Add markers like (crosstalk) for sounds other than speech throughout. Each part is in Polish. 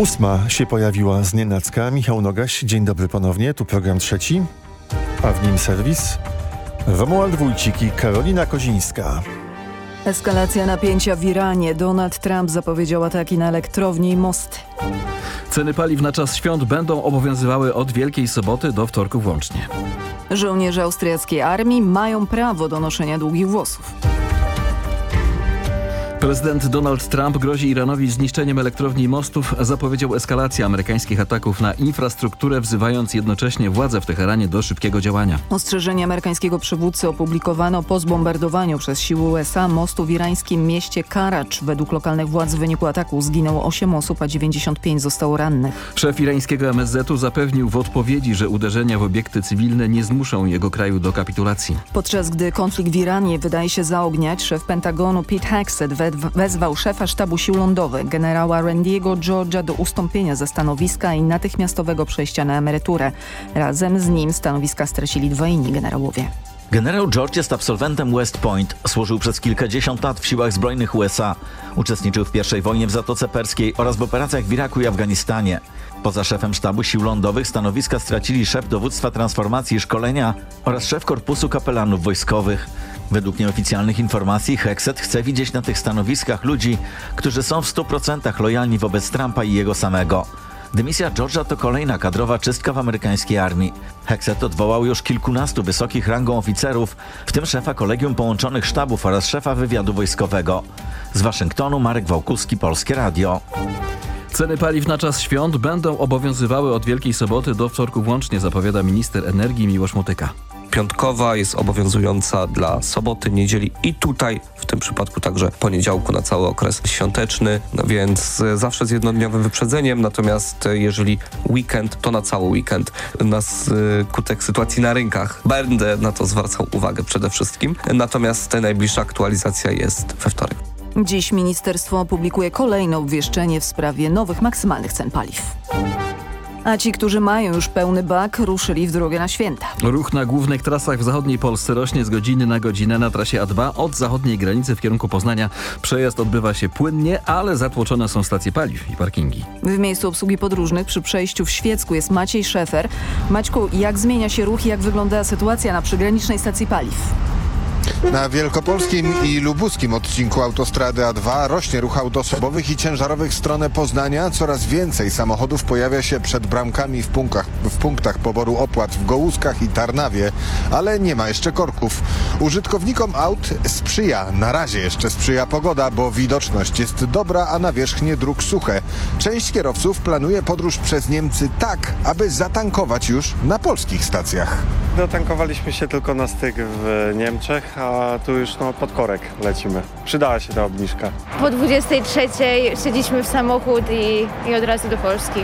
Ósma się pojawiła z nienacka. Michał Nogaś, dzień dobry ponownie. Tu program trzeci, a w nim serwis. Romuald Wójcik i Karolina Kozińska. Eskalacja napięcia w Iranie. Donald Trump zapowiedział ataki na elektrownie i mosty. Ceny paliw na czas świąt będą obowiązywały od Wielkiej Soboty do wtorku włącznie. Żołnierze austriackiej armii mają prawo do noszenia długich włosów. Prezydent Donald Trump grozi Iranowi zniszczeniem elektrowni i mostów, zapowiedział eskalację amerykańskich ataków na infrastrukturę, wzywając jednocześnie władze w Teheranie do szybkiego działania. Ostrzeżenie amerykańskiego przywódcy opublikowano po zbombardowaniu przez siły USA mostu w irańskim mieście Karacz. Według lokalnych władz w wyniku ataku zginęło 8 osób, a 95 zostało rannych. Szef irańskiego MSZ-u zapewnił w odpowiedzi, że uderzenia w obiekty cywilne nie zmuszą jego kraju do kapitulacji. Podczas gdy konflikt w Iranie wydaje się zaogniać, szef Pentagonu Pete Hegseth wezwał szefa sztabu sił lądowych generała Randiego Georgia do ustąpienia ze stanowiska i natychmiastowego przejścia na emeryturę. Razem z nim stanowiska stracili dwaj inni generałowie. Generał George jest absolwentem West Point. Służył przez kilkadziesiąt lat w siłach zbrojnych USA. Uczestniczył w I wojnie w Zatoce Perskiej oraz w operacjach w Iraku i Afganistanie. Poza szefem sztabu sił lądowych stanowiska stracili szef dowództwa transformacji i szkolenia oraz szef korpusu kapelanów wojskowych. Według nieoficjalnych informacji Hexet chce widzieć na tych stanowiskach ludzi, którzy są w 100% lojalni wobec Trumpa i jego samego. Dymisja George'a to kolejna kadrowa czystka w amerykańskiej armii. Hexet odwołał już kilkunastu wysokich rangą oficerów, w tym szefa Kolegium Połączonych Sztabów oraz szefa wywiadu wojskowego. Z Waszyngtonu Marek Wałkuski, Polskie Radio. Ceny paliw na czas świąt będą obowiązywały od Wielkiej Soboty do wtorku włącznie, zapowiada minister energii Miłosz Motyka piątkowa jest obowiązująca dla soboty, niedzieli i tutaj w tym przypadku także poniedziałku na cały okres świąteczny, no więc e, zawsze z jednodniowym wyprzedzeniem, natomiast e, jeżeli weekend, to na cały weekend na skutek sytuacji na rynkach będę na to zwracał uwagę przede wszystkim, natomiast najbliższa aktualizacja jest we wtorek. Dziś ministerstwo opublikuje kolejne obwieszczenie w sprawie nowych maksymalnych cen paliw. A ci, którzy mają już pełny bak, ruszyli w drogę na święta. Ruch na głównych trasach w zachodniej Polsce rośnie z godziny na godzinę na trasie A2 od zachodniej granicy w kierunku Poznania. Przejazd odbywa się płynnie, ale zatłoczone są stacje paliw i parkingi. W miejscu obsługi podróżnych przy przejściu w Świecku jest Maciej Szefer. Maćku, jak zmienia się ruch i jak wygląda sytuacja na przygranicznej stacji paliw? Na wielkopolskim i lubuskim odcinku autostrady A2 rośnie ruch autosobowych i ciężarowych w stronę Poznania. Coraz więcej samochodów pojawia się przed bramkami w punktach, w punktach poboru opłat w Gołuskach i Tarnawie, ale nie ma jeszcze korków. Użytkownikom aut sprzyja, na razie jeszcze sprzyja pogoda, bo widoczność jest dobra, a nawierzchnie dróg suche. Część kierowców planuje podróż przez Niemcy tak, aby zatankować już na polskich stacjach. Dotankowaliśmy się tylko na styk w Niemczech, a tu już no, pod korek lecimy. Przydała się ta obniżka. Po 23 siedziliśmy w samochód i, i od razu do Polski.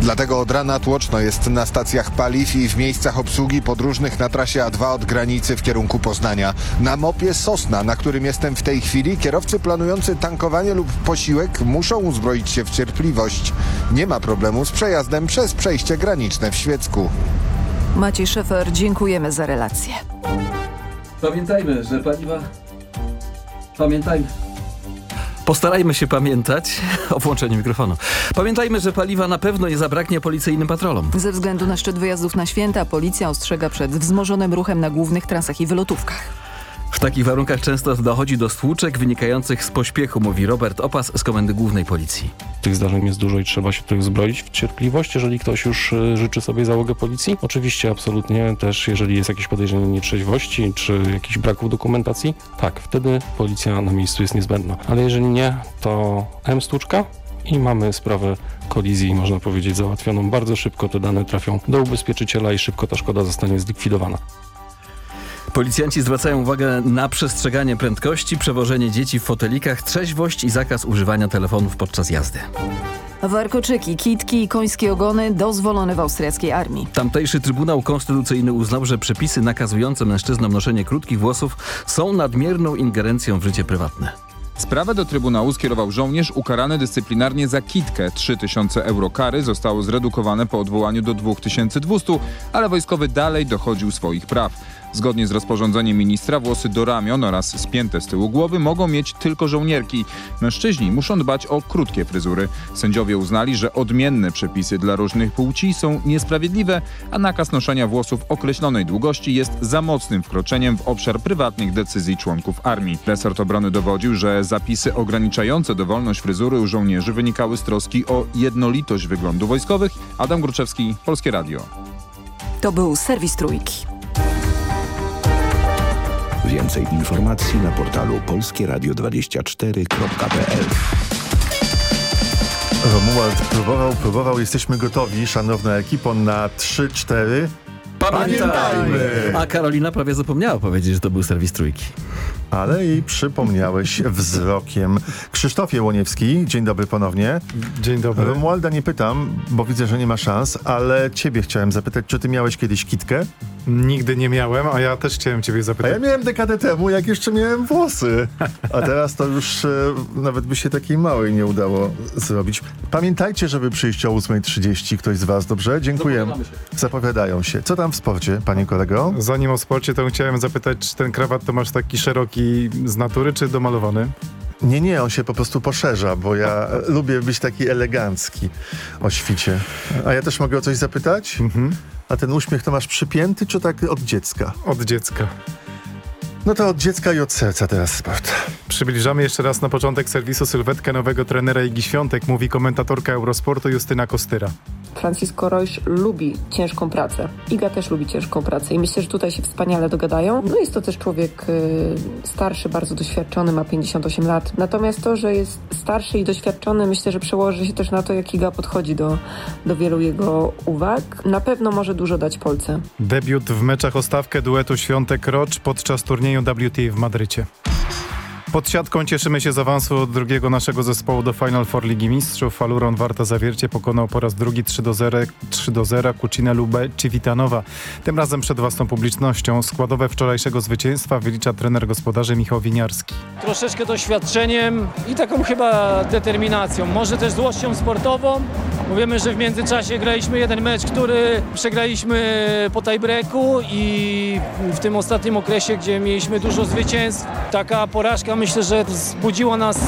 Dlatego od rana tłoczno jest na stacjach paliw i w miejscach obsługi podróżnych na trasie A2 od granicy w kierunku Poznania. Na mopie Sosna, na którym jestem w tej chwili, kierowcy planujący tankowanie lub posiłek muszą uzbroić się w cierpliwość. Nie ma problemu z przejazdem przez przejście graniczne w Świecku. Maciej Szefer, dziękujemy za relację. Pamiętajmy, że paliwa... Pamiętajmy... Postarajmy się pamiętać (laughs) o włączeniu mikrofonu. Pamiętajmy, że paliwa na pewno nie zabraknie policyjnym patrolom. Ze względu na szczyt wyjazdów na święta policja ostrzega przed wzmożonym ruchem na głównych trasach i wylotówkach. W takich warunkach często dochodzi do stłuczek wynikających z pośpiechu, mówi Robert Opas z Komendy Głównej Policji. Tych zdarzeń jest dużo i trzeba się tutaj uzbroić w cierpliwość, jeżeli ktoś już e, życzy sobie załogę policji. Oczywiście absolutnie też, jeżeli jest jakieś podejrzenie nietrzeźwości czy jakichś braków dokumentacji, tak, wtedy policja na miejscu jest niezbędna. Ale jeżeli nie, to M stłuczka, i mamy sprawę kolizji, można powiedzieć, załatwioną bardzo szybko. Te dane trafią do ubezpieczyciela i szybko ta szkoda zostanie zlikwidowana. Policjanci zwracają uwagę na przestrzeganie prędkości, przewożenie dzieci w fotelikach, trzeźwość i zakaz używania telefonów podczas jazdy. Warkoczyki, kitki i końskie ogony dozwolone w austriackiej armii. Tamtejszy Trybunał Konstytucyjny uznał, że przepisy nakazujące mężczyznom noszenie krótkich włosów są nadmierną ingerencją w życie prywatne. Sprawę do Trybunału skierował żołnierz ukarany dyscyplinarnie za kitkę. 3000 euro kary zostało zredukowane po odwołaniu do 2200, ale wojskowy dalej dochodził swoich praw. Zgodnie z rozporządzeniem ministra włosy do ramion oraz spięte z tyłu głowy mogą mieć tylko żołnierki. Mężczyźni muszą dbać o krótkie fryzury. Sędziowie uznali, że odmienne przepisy dla różnych płci są niesprawiedliwe, a nakaz noszenia włosów określonej długości jest za mocnym wkroczeniem w obszar prywatnych decyzji członków armii. Resort obrony dowodził, że zapisy ograniczające dowolność fryzury u żołnierzy wynikały z troski o jednolitość wyglądu wojskowych. Adam Gruczewski, Polskie Radio. To był serwis Trójki. Więcej informacji na portalu polskieradio24.pl Romuald próbował, próbował. Jesteśmy gotowi, szanowna ekipo, na 3-4. Pamiętajmy! A Karolina prawie zapomniała powiedzieć, że to był serwis Trójki. Ale jej przypomniałeś wzrokiem. Krzysztofie Łoniewski, dzień dobry ponownie. Dzień dobry. Romualda nie pytam, bo widzę, że nie ma szans, ale ciebie chciałem zapytać, czy ty miałeś kiedyś kitkę? Nigdy nie miałem, a ja też chciałem ciebie A zapytać. ja miałem dekadę temu, jak jeszcze miałem włosy. A teraz to już e, nawet by się takiej małej nie udało zrobić. Pamiętajcie, żeby przyjść o 8.30 ktoś z was, dobrze? Dziękuję. Zapowiadają się. Co tam w sporcie, panie kolego? Zanim o sporcie, to chciałem zapytać, czy ten krawat to masz taki szeroki z natury, czy domalowany? Nie, nie, on się po prostu poszerza, bo ja lubię być taki elegancki o świcie. A ja też mogę o coś zapytać? Mhm. A ten uśmiech to masz przypięty, czy tak od dziecka? Od dziecka. No to od dziecka i od serca teraz sport. Przybliżamy jeszcze raz na początek serwisu sylwetkę nowego trenera Igi Świątek, mówi komentatorka Eurosportu Justyna Kostyra. Francisco Royce lubi ciężką pracę. Iga też lubi ciężką pracę i myślę, że tutaj się wspaniale dogadają. No jest to też człowiek y, starszy, bardzo doświadczony, ma 58 lat. Natomiast to, że jest starszy i doświadczony, myślę, że przełoży się też na to, jak Iga podchodzi do, do wielu jego uwag. Na pewno może dużo dać Polce. Debiut w meczach o stawkę duetu Świątek-Rocz podczas turnieju WTA w Madrycie. Pod siatką cieszymy się z awansu drugiego naszego zespołu do Final Four Ligi Mistrzów. Faluron Warta Zawiercie pokonał po raz drugi 3 do 0, 3 do 0 Kucinę Lubę Civitanowa. Tym razem przed własną publicznością. Składowe wczorajszego zwycięstwa wylicza trener gospodarzy Michał Winiarski. Troszeczkę doświadczeniem i taką chyba determinacją. Może też złością sportową. Mówimy, że w międzyczasie graliśmy jeden mecz, który przegraliśmy po tiebreaku i w tym ostatnim okresie, gdzie mieliśmy dużo zwycięstw, taka porażka myślę, że wzbudziła nas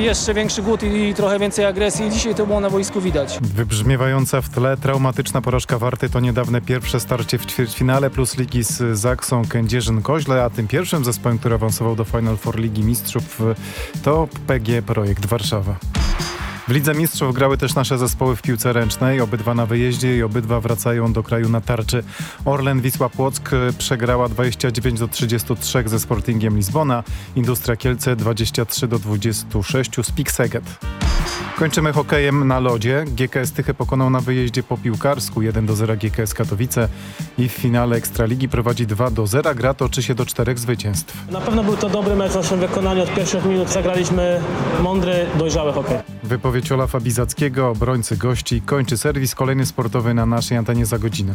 jeszcze większy głód i trochę więcej agresji. Dzisiaj to było na boisku widać. Wybrzmiewająca w tle traumatyczna porażka Warty to niedawne pierwsze starcie w ćwierćfinale plus ligi z Zaksą Kędzierzyn-Koźle, a tym pierwszym zespołem, który awansował do Final Four Ligi Mistrzów to PG Projekt Warszawa. W Lidze Mistrzów grały też nasze zespoły w piłce ręcznej, obydwa na wyjeździe i obydwa wracają do kraju na tarczy. Orlen Wisła Płock przegrała 29 do 33 ze Sportingiem Lizbona, Industria Kielce 23 do 26 z Pikseget. Kończymy hokejem na lodzie. GKS Tychy pokonał na wyjeździe po piłkarsku 1 do 0 GKS Katowice i w finale Ekstraligi prowadzi 2 do 0. Gra toczy się do czterech zwycięstw. Na pewno był to dobry mecz w naszym wykonaniu. Od pierwszych minut zagraliśmy mądry, dojrzały hokej. Wypowiedź Olafa Bizackiego, obrońcy gości, kończy serwis kolejny sportowy na naszej antenie za godzinę.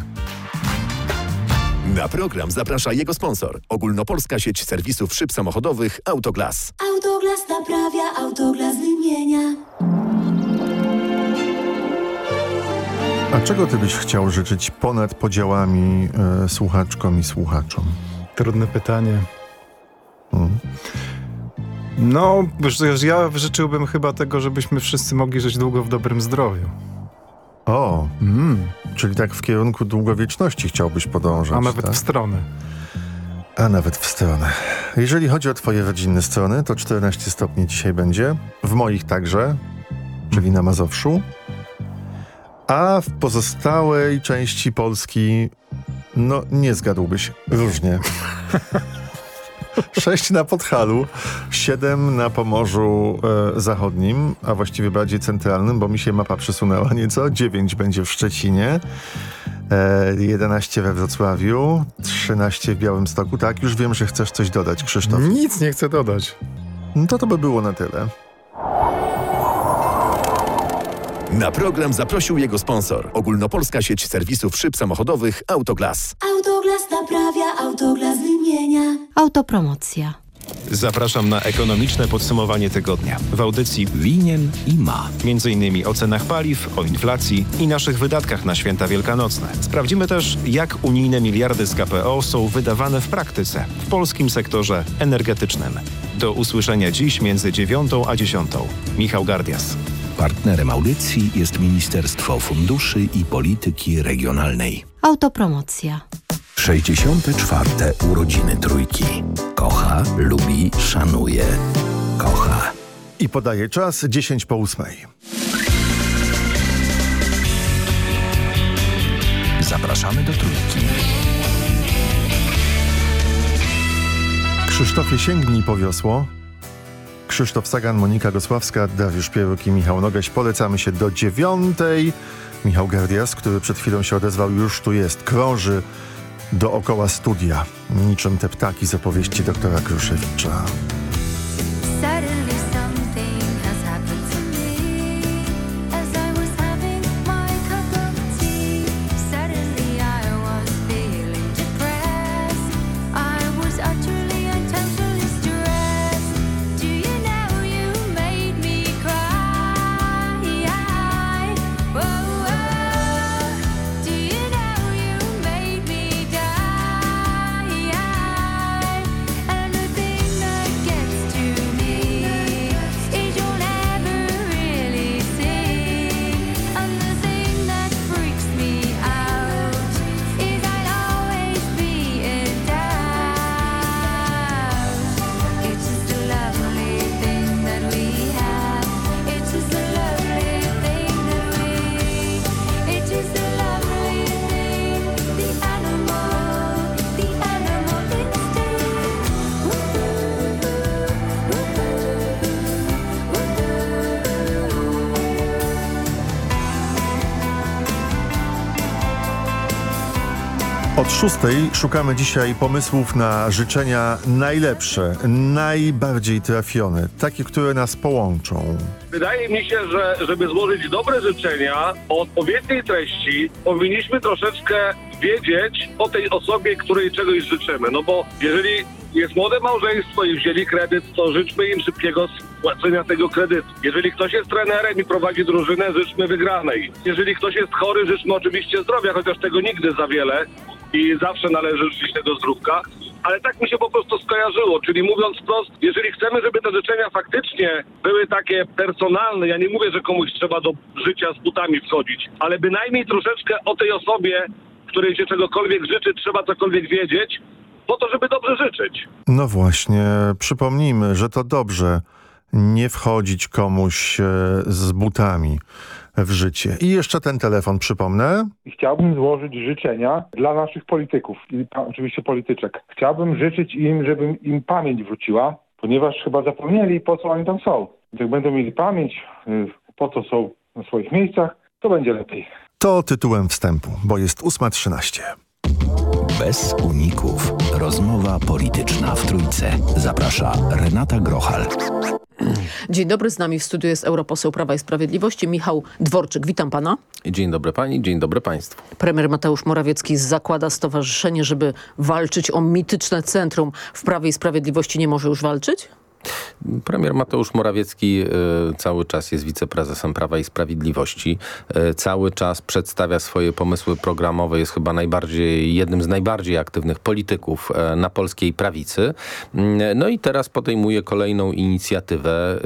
Na program zaprasza jego sponsor. Ogólnopolska sieć serwisów szyb samochodowych Autoglas. Autoglas naprawia, Autoglas wymienia. A czego ty byś chciał życzyć ponad podziałami e, słuchaczkom i słuchaczom? Trudne pytanie. Hmm. No, ja życzyłbym chyba tego, żebyśmy wszyscy mogli żyć długo w dobrym zdrowiu. O, Mm. czyli tak w kierunku długowieczności chciałbyś podążać. A nawet tak? w stronę. A nawet w stronę. Jeżeli chodzi o twoje rodzinne strony, to 14 stopni dzisiaj będzie. W moich także, czyli na Mazowszu. A w pozostałej części Polski, no nie zgadłbyś, różnie. (laughs) 6 na Podhalu, 7 na Pomorzu e, Zachodnim, a właściwie bardziej centralnym, bo mi się mapa przesunęła (laughs) nieco. 9 będzie w Szczecinie, e, 11 we Wrocławiu, 13 w Białymstoku. Tak, już wiem, że chcesz coś dodać, Krzysztof. Nic nie chcę dodać. No to to by było na tyle. Na program zaprosił jego sponsor. Ogólnopolska sieć serwisów szyb samochodowych Autoglas. Autoglas naprawia, Autoglas wymienia. Autopromocja. Zapraszam na ekonomiczne podsumowanie tygodnia w audycji Winien i Ma. Między innymi o cenach paliw, o inflacji i naszych wydatkach na święta wielkanocne. Sprawdzimy też, jak unijne miliardy z KPO są wydawane w praktyce w polskim sektorze energetycznym. Do usłyszenia dziś między 9 a 10. Michał Gardias. Partnerem audycji jest Ministerstwo Funduszy i Polityki Regionalnej. Autopromocja. 64. urodziny trójki. Kocha, lubi, szanuje. Kocha. I podaje czas 10 po 8. Zapraszamy do trójki. Krzysztofie sięgnij po wiosło. Krzysztof Sagan, Monika Gosławska, Dariusz Pieruk i Michał Nogaś. Polecamy się do dziewiątej. Michał Gardias, który przed chwilą się odezwał, już tu jest. Krąży dookoła studia, niczym te ptaki z opowieści doktora Kruszewicza. Szóstej szukamy dzisiaj pomysłów na życzenia najlepsze, najbardziej trafione, takie, które nas połączą. Wydaje mi się, że żeby złożyć dobre życzenia o odpowiedniej treści, powinniśmy troszeczkę wiedzieć o tej osobie, której czegoś życzymy. No bo jeżeli jest młode małżeństwo i wzięli kredyt, to życzmy im szybkiego spłacenia tego kredytu. Jeżeli ktoś jest trenerem i prowadzi drużynę, życzmy wygranej. Jeżeli ktoś jest chory, życzmy oczywiście zdrowia, chociaż tego nigdy za wiele i zawsze należy życzyć tego zdrówka. Ale tak mi się po prostu skojarzyło, czyli mówiąc wprost, jeżeli chcemy, żeby te życzenia faktycznie były takie personalne, ja nie mówię, że komuś trzeba do życia z butami wchodzić, ale bynajmniej troszeczkę o tej osobie, której się czegokolwiek życzy, trzeba cokolwiek wiedzieć, po to, żeby dobrze życzyć. No właśnie, przypomnijmy, że to dobrze nie wchodzić komuś e, z butami w życie. I jeszcze ten telefon przypomnę. Chciałbym złożyć życzenia dla naszych polityków i oczywiście polityczek. Chciałbym życzyć im, żeby im pamięć wróciła, ponieważ chyba zapomnieli po co oni tam są. Jak będą mieli pamięć, y, po co są na swoich miejscach, to będzie lepiej. To tytułem wstępu, bo jest 8.13. Bez uników. Rozmowa polityczna w Trójce. Zaprasza Renata Grochal. Dzień dobry, z nami w studiu jest europoseł Prawa i Sprawiedliwości Michał Dworczyk. Witam pana. Dzień dobry pani, dzień dobry państwu. Premier Mateusz Morawiecki zakłada stowarzyszenie, żeby walczyć o mityczne centrum. W Prawie i Sprawiedliwości nie może już walczyć? Premier Mateusz Morawiecki y, cały czas jest wiceprezesem Prawa i Sprawiedliwości. Y, cały czas przedstawia swoje pomysły programowe. Jest chyba najbardziej, jednym z najbardziej aktywnych polityków y, na polskiej prawicy. No i teraz podejmuje kolejną inicjatywę.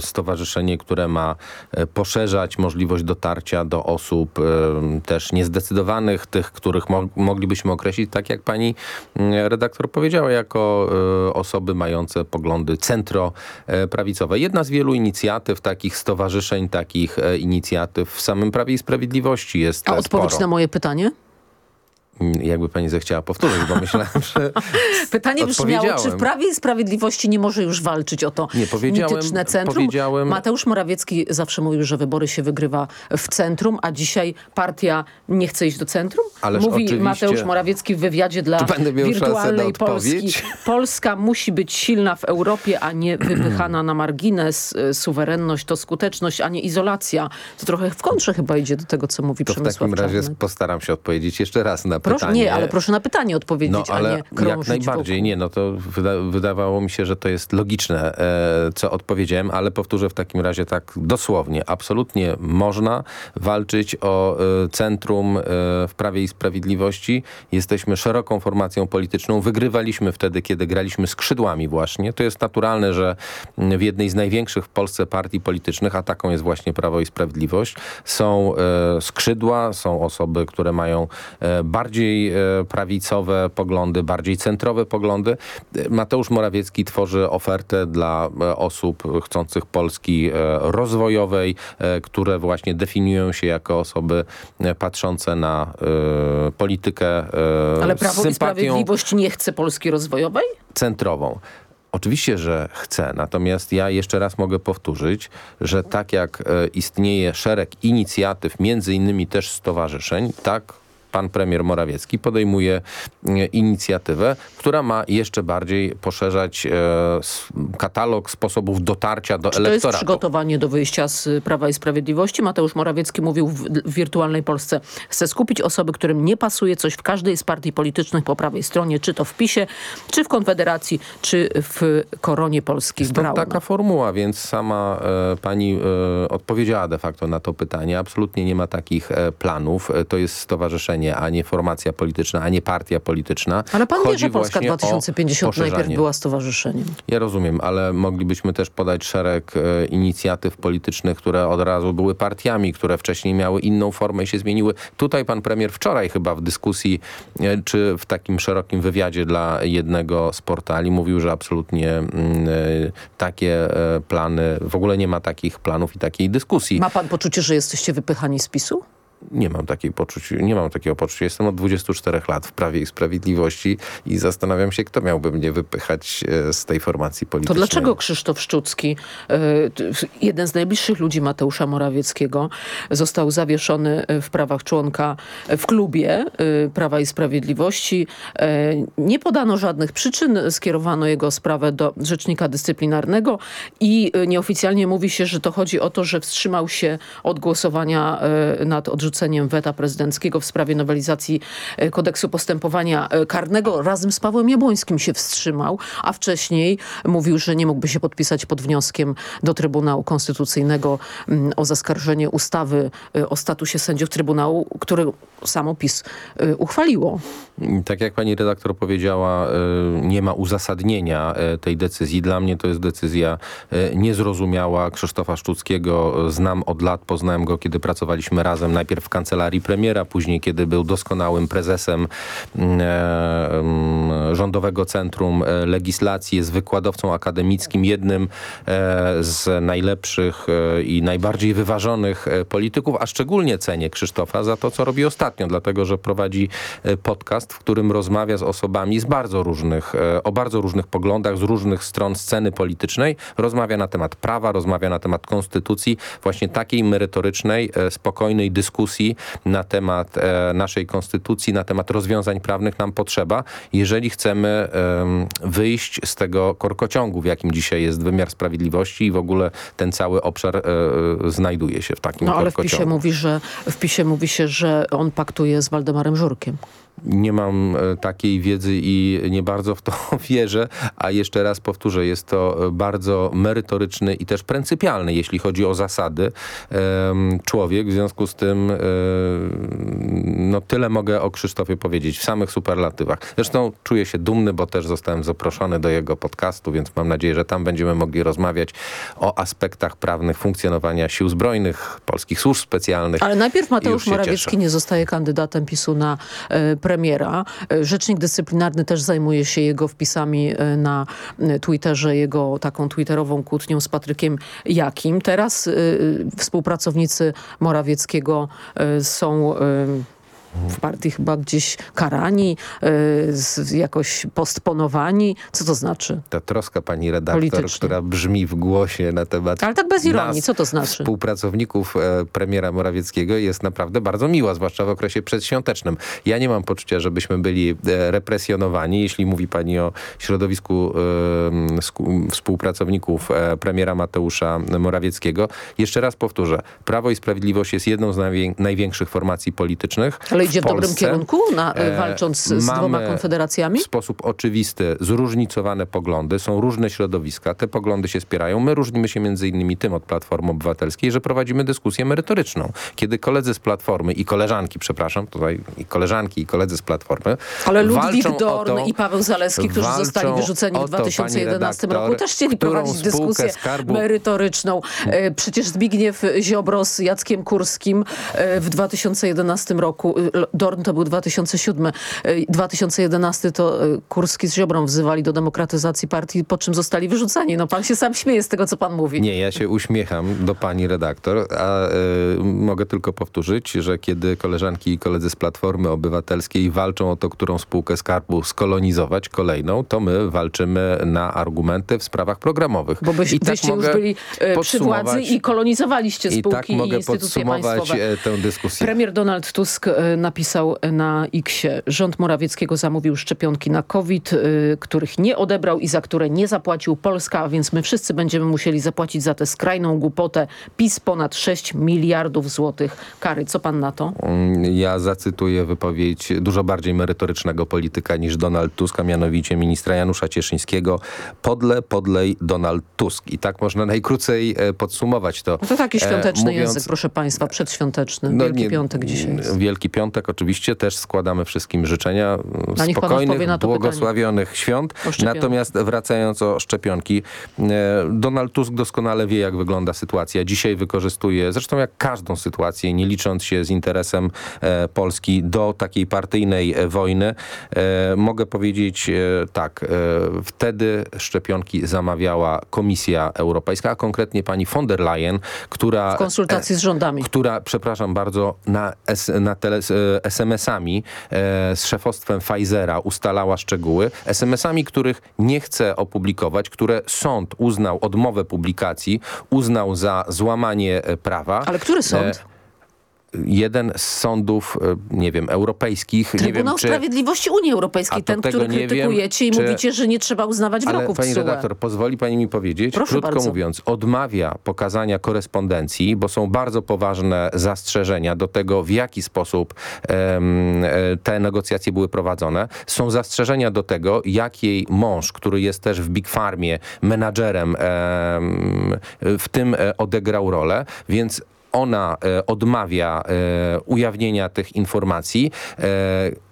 Stowarzyszenie, które ma poszerzać możliwość dotarcia do osób też niezdecydowanych, tych, których mo moglibyśmy określić, tak jak pani redaktor powiedziała, jako osoby mające poglądy prawicowe. Jedna z wielu inicjatyw, takich stowarzyszeń, takich inicjatyw w samym Prawie i Sprawiedliwości jest A odpowiedź sporo. na moje pytanie? Jakby pani zechciała powtórzyć, bo myślałem, że (laughs) Pytanie brzmiało, czy w Prawie i Sprawiedliwości nie może już walczyć o to nie, powiedziałem, mityczne centrum? Powiedziałem... Mateusz Morawiecki zawsze mówił, że wybory się wygrywa w centrum, a dzisiaj partia nie chce iść do centrum? Ależ Mówi oczywiście... Mateusz Morawiecki w wywiadzie dla wirtualnej Polski. Polska musi być silna w Europie, a nie wypychana na margines. Suwerenność to skuteczność, a nie izolacja. To trochę w kontrze chyba idzie do tego, co mówi to Przemysław w takim razie postaram się odpowiedzieć jeszcze raz na proszę, pytanie. Nie, ale proszę na pytanie odpowiedzieć, no, ale a nie krążyć Jak najbardziej, nie, no to wyda wydawało mi się, że to jest logiczne, e, co odpowiedziałem, ale powtórzę w takim razie tak dosłownie. Absolutnie można walczyć o e, centrum e, w Prawie i Sprawiedliwości. Jesteśmy szeroką formacją polityczną. Wygrywaliśmy wtedy, kiedy graliśmy skrzydłami właśnie. To jest naturalne, że w jednej z największych w Polsce partii politycznych, a taką jest właśnie Prawo i Sprawiedliwość, są e, skrzydła, są osoby, które mają e, bardziej e, prawicowe poglądy, bardziej centrowe poglądy. E, Mateusz Morawiecki tworzy ofertę dla e, osób chcących Polski rozwojowej, które właśnie definiują się jako osoby patrzące na politykę Ale Prawo i Sprawiedliwość nie chce Polski rozwojowej? centrową. Oczywiście, że chcę, natomiast ja jeszcze raz mogę powtórzyć, że tak jak istnieje szereg inicjatyw, między innymi też stowarzyszeń, tak pan premier Morawiecki podejmuje e, inicjatywę, która ma jeszcze bardziej poszerzać e, katalog sposobów dotarcia do Czy to jest elektoratu. przygotowanie do wyjścia z Prawa i Sprawiedliwości? Mateusz Morawiecki mówił w, w wirtualnej Polsce. Chce skupić osoby, którym nie pasuje coś w każdej z partii politycznych po prawej stronie, czy to w PiSie, czy w Konfederacji, czy w Koronie Polskiej. To Brauna. taka formuła, więc sama e, pani e, odpowiedziała de facto na to pytanie. Absolutnie nie ma takich e, planów. E, to jest stowarzyszenie, a nie formacja polityczna, a nie partia polityczna. Ale pan wie, Chodzi że Polska właśnie o 2050 najpierw była stowarzyszeniem. Ja rozumiem, ale moglibyśmy też podać szereg e, inicjatyw politycznych, które od razu były partiami, które wcześniej miały inną formę i się zmieniły. Tutaj pan premier wczoraj chyba w dyskusji, e, czy w takim szerokim wywiadzie dla jednego z portali mówił, że absolutnie mm, e, takie e, plany, w ogóle nie ma takich planów i takiej dyskusji. Ma pan poczucie, że jesteście wypychani z PiSu? Nie mam takiej poczucia, nie mam takiego poczucia. Jestem od 24 lat w Prawie i Sprawiedliwości i zastanawiam się, kto miałby mnie wypychać e, z tej formacji To politycznej. dlaczego Krzysztof Szczucki, e, jeden z najbliższych ludzi Mateusza Morawieckiego, został zawieszony e, w prawach członka w klubie Prawa i Sprawiedliwości? Nie podano żadnych przyczyn, skierowano jego sprawę do rzecznika dyscyplinarnego i nieoficjalnie mówi się, że to chodzi o to, że wstrzymał się od głosowania nad odrzuceniem weta prezydenckiego w sprawie nowelizacji e, kodeksu postępowania e, karnego. Razem z Pawłem Jabłońskim się wstrzymał, a wcześniej mówił, że nie mógłby się podpisać pod wnioskiem do Trybunału Konstytucyjnego mm, o zaskarżenie ustawy e, o statusie sędziów Trybunału, który samo PiS uchwaliło. Tak jak pani redaktor powiedziała, nie ma uzasadnienia tej decyzji. Dla mnie to jest decyzja niezrozumiała. Krzysztofa Szczuckiego znam od lat, poznałem go, kiedy pracowaliśmy razem, najpierw w kancelarii premiera, później kiedy był doskonałym prezesem mm, e, mm, Rządowego Centrum e, Legislacji, jest wykładowcą akademickim, jednym e, z najlepszych i najbardziej wyważonych polityków, a szczególnie cenię Krzysztofa za to, co robi ostatnio, dlatego, że prowadzi podcast, w którym rozmawia z osobami z bardzo różnych, o bardzo różnych poglądach, z różnych stron sceny politycznej. Rozmawia na temat prawa, rozmawia na temat konstytucji, właśnie takiej merytorycznej, spokojnej dyskusji na temat e, naszej konstytucji, na temat rozwiązań prawnych nam potrzeba, jeżeli chcemy em, wyjść z tego korkociągu, w jakim dzisiaj jest wymiar sprawiedliwości i w ogóle ten cały obszar e, znajduje się w takim No ale w korkociągu. PiSie, mówi, że, w PiSie mówi się, że on paktuje z Waldemarem Żurkiem. Nie mam e, takiej wiedzy i nie bardzo w to (laughs) wierzę, a jeszcze raz powtórzę, jest to e, bardzo merytoryczny i też pryncypialny, jeśli chodzi o zasady, człowiek. W związku z tym e, no tyle mogę o Krzysztofie powiedzieć w samych superlatywach. Zresztą czuję się dumny, bo też zostałem zaproszony do jego podcastu, więc mam nadzieję, że tam będziemy mogli rozmawiać o aspektach prawnych funkcjonowania sił zbrojnych, polskich służb specjalnych. Ale najpierw Mateusz Morawiecki cieszę. nie zostaje kandydatem PiSu na premiera. E, Rzecznik dyscyplinarny też zajmuje się jego wpisami e, na e, Twitterze, jego taką twitterową kłótnią z Patrykiem Jakim. Teraz współpracownicy Morawieckiego są... w partii chyba gdzieś karani, z, jakoś postponowani. Co to znaczy? Ta troska pani redaktor, Politycznie. która brzmi w głosie na temat Ale tak bez ironii, nas, co to znaczy? współpracowników e, premiera Morawieckiego jest naprawdę bardzo miła, zwłaszcza w okresie przedświątecznym. Ja nie mam poczucia, żebyśmy byli e, represjonowani, jeśli mówi pani o środowisku e, współpracowników e, premiera Mateusza Morawieckiego. Jeszcze raz powtórzę, Prawo i Sprawiedliwość jest jedną z najwię- największych formacji politycznych. Ale Ale idzie w, w dobrym kierunku, na, E, walcząc z mamy dwoma konfederacjami? W sposób oczywisty zróżnicowane poglądy, są różne środowiska, te poglądy się spierają. My różnimy się między innymi tym od Platformy Obywatelskiej, że prowadzimy dyskusję merytoryczną. Kiedy koledzy z Platformy i koleżanki, przepraszam, tutaj i koleżanki i koledzy z Platformy Ale Ludwik Dorn to, i Paweł Zaleski, którzy zostali wyrzuceni w to, pani 2011 redaktor, roku, też chcieli prowadzić dyskusję Skarbu- merytoryczną. E, Przecież Zbigniew Ziobro z Jackiem Kurskim e, w 2011 roku, Dorn to był 2007, e, 2011 to e, Kurski z Ziobrą wzywali do demokratyzacji partii, po czym zostali wyrzuceni. No pan się sam śmieje z tego, co pan mówi. Nie, ja się uśmiecham do pani redaktor, a y, mogę tylko powtórzyć, że kiedy koleżanki i koledzy z Platformy Obywatelskiej walczą o to, którą spółkę skarbu skolonizować kolejną, to my walczymy na argumenty w sprawach programowych. Bo byś, I tak wyście już byli e, przy władzy i kolonizowaliście I spółki tak i, mogę instytucje podsumować państwowe. e, tę dyskusję. Premier Donald Tusk e, napisał na X-ie, rząd Morawieckiego zamówił szczepionki na COVID, y, których nie odebrał i za które nie zapłacił Polska, a więc my wszyscy będziemy musieli zapłacić za tę skrajną głupotę. PiS ponad 6 miliardów złotych kary. Co pan na to? Ja zacytuję wypowiedź dużo bardziej merytorycznego polityka niż Donald Tusk, a mianowicie ministra Janusza Cieszyńskiego. Podle, podlej Donald Tusk. I tak można najkrócej e, podsumować to. No to taki E, świąteczny mówiąc- język, proszę państwa, przedświąteczny. No Wielki nie, Piątek dzisiaj jest. Wielki Piątek oczywiście też składamy wszystkim życzenia mm, spokojnych, na to błogosławionych świąt. Natomiast wracając o szczepionki, e, Donald Tusk doskonale wie, jak wygląda sytuacja. Dzisiaj wykorzystuje, zresztą jak każdą sytuację, nie licząc się z interesem e, Polski do takiej partyjnej e, wojny. Mogę powiedzieć tak, wtedy szczepionki zamawiała Komisja Europejska, a konkretnie pani von der Leyen, która... W konsultacji z rządami. która, przepraszam bardzo, na, na tele, SMS-ami e, z szefostwem Pfizera ustalała szczegóły. SMS-ami, których nie chce opublikować, które sąd uznał odmowę publikacji, uznał za złamanie e, prawa. Ale który sąd? Jeden z sądów, e, nie wiem, europejskich. nie Trybunał wiem, czy... Sprawiedliwości Unii Europejskiej, ten, który nie wiem, krytykujecie i czy- mówicie, że nie trzeba uznawać Ale wyroków pani redaktor, pozwoli pani mi powiedzieć, Proszę krótko bardzo. mówiąc, odmawia pokazania korespondencji, bo są bardzo poważne zastrzeżenia do tego, w jaki sposób e, te negocjacje były prowadzone. Są zastrzeżenia do tego, jak jej mąż, który jest też w Big Farmie menadżerem, em, w tym e, odegrał rolę, więc ona e, odmawia e, ujawnienia tych informacji.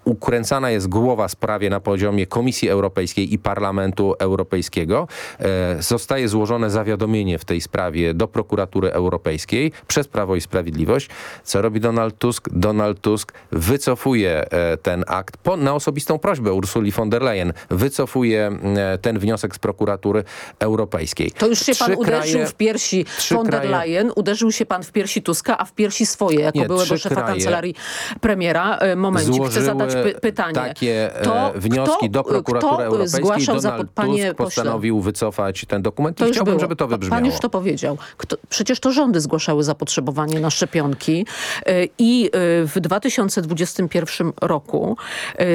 Ukręcana jest głowa sprawie na poziomie Komisji Europejskiej i Parlamentu Europejskiego. E, zostaje złożone zawiadomienie w tej sprawie do prokuratury europejskiej przez Prawo i Sprawiedliwość. Co robi Donald Tusk? Donald Tusk wycofuje e, ten akt po, na osobistą prośbę Ursuli von der Leyen. Wycofuje e, ten wniosek z prokuratury europejskiej. To już się pan Trzy uderzył kraje- w piersi von der Leyen, uderzył się pan w piersi Tuska, a w piersi swoje, jako Nie, byłego szefa kancelarii premiera. E, Momencik, chcę złożyły zadać py pytanie. takie e, To wnioski kto- do prokuratury kto europejskiej. zgłaszał za- Donald panie Tusk pośle? postanowił wycofać ten dokument To i chciałbym, było. żeby to wybrzmiało. Pan już to powiedział. Kto, przecież to rządy zgłaszały zapotrzebowanie na szczepionki e, i e, w 2021 roku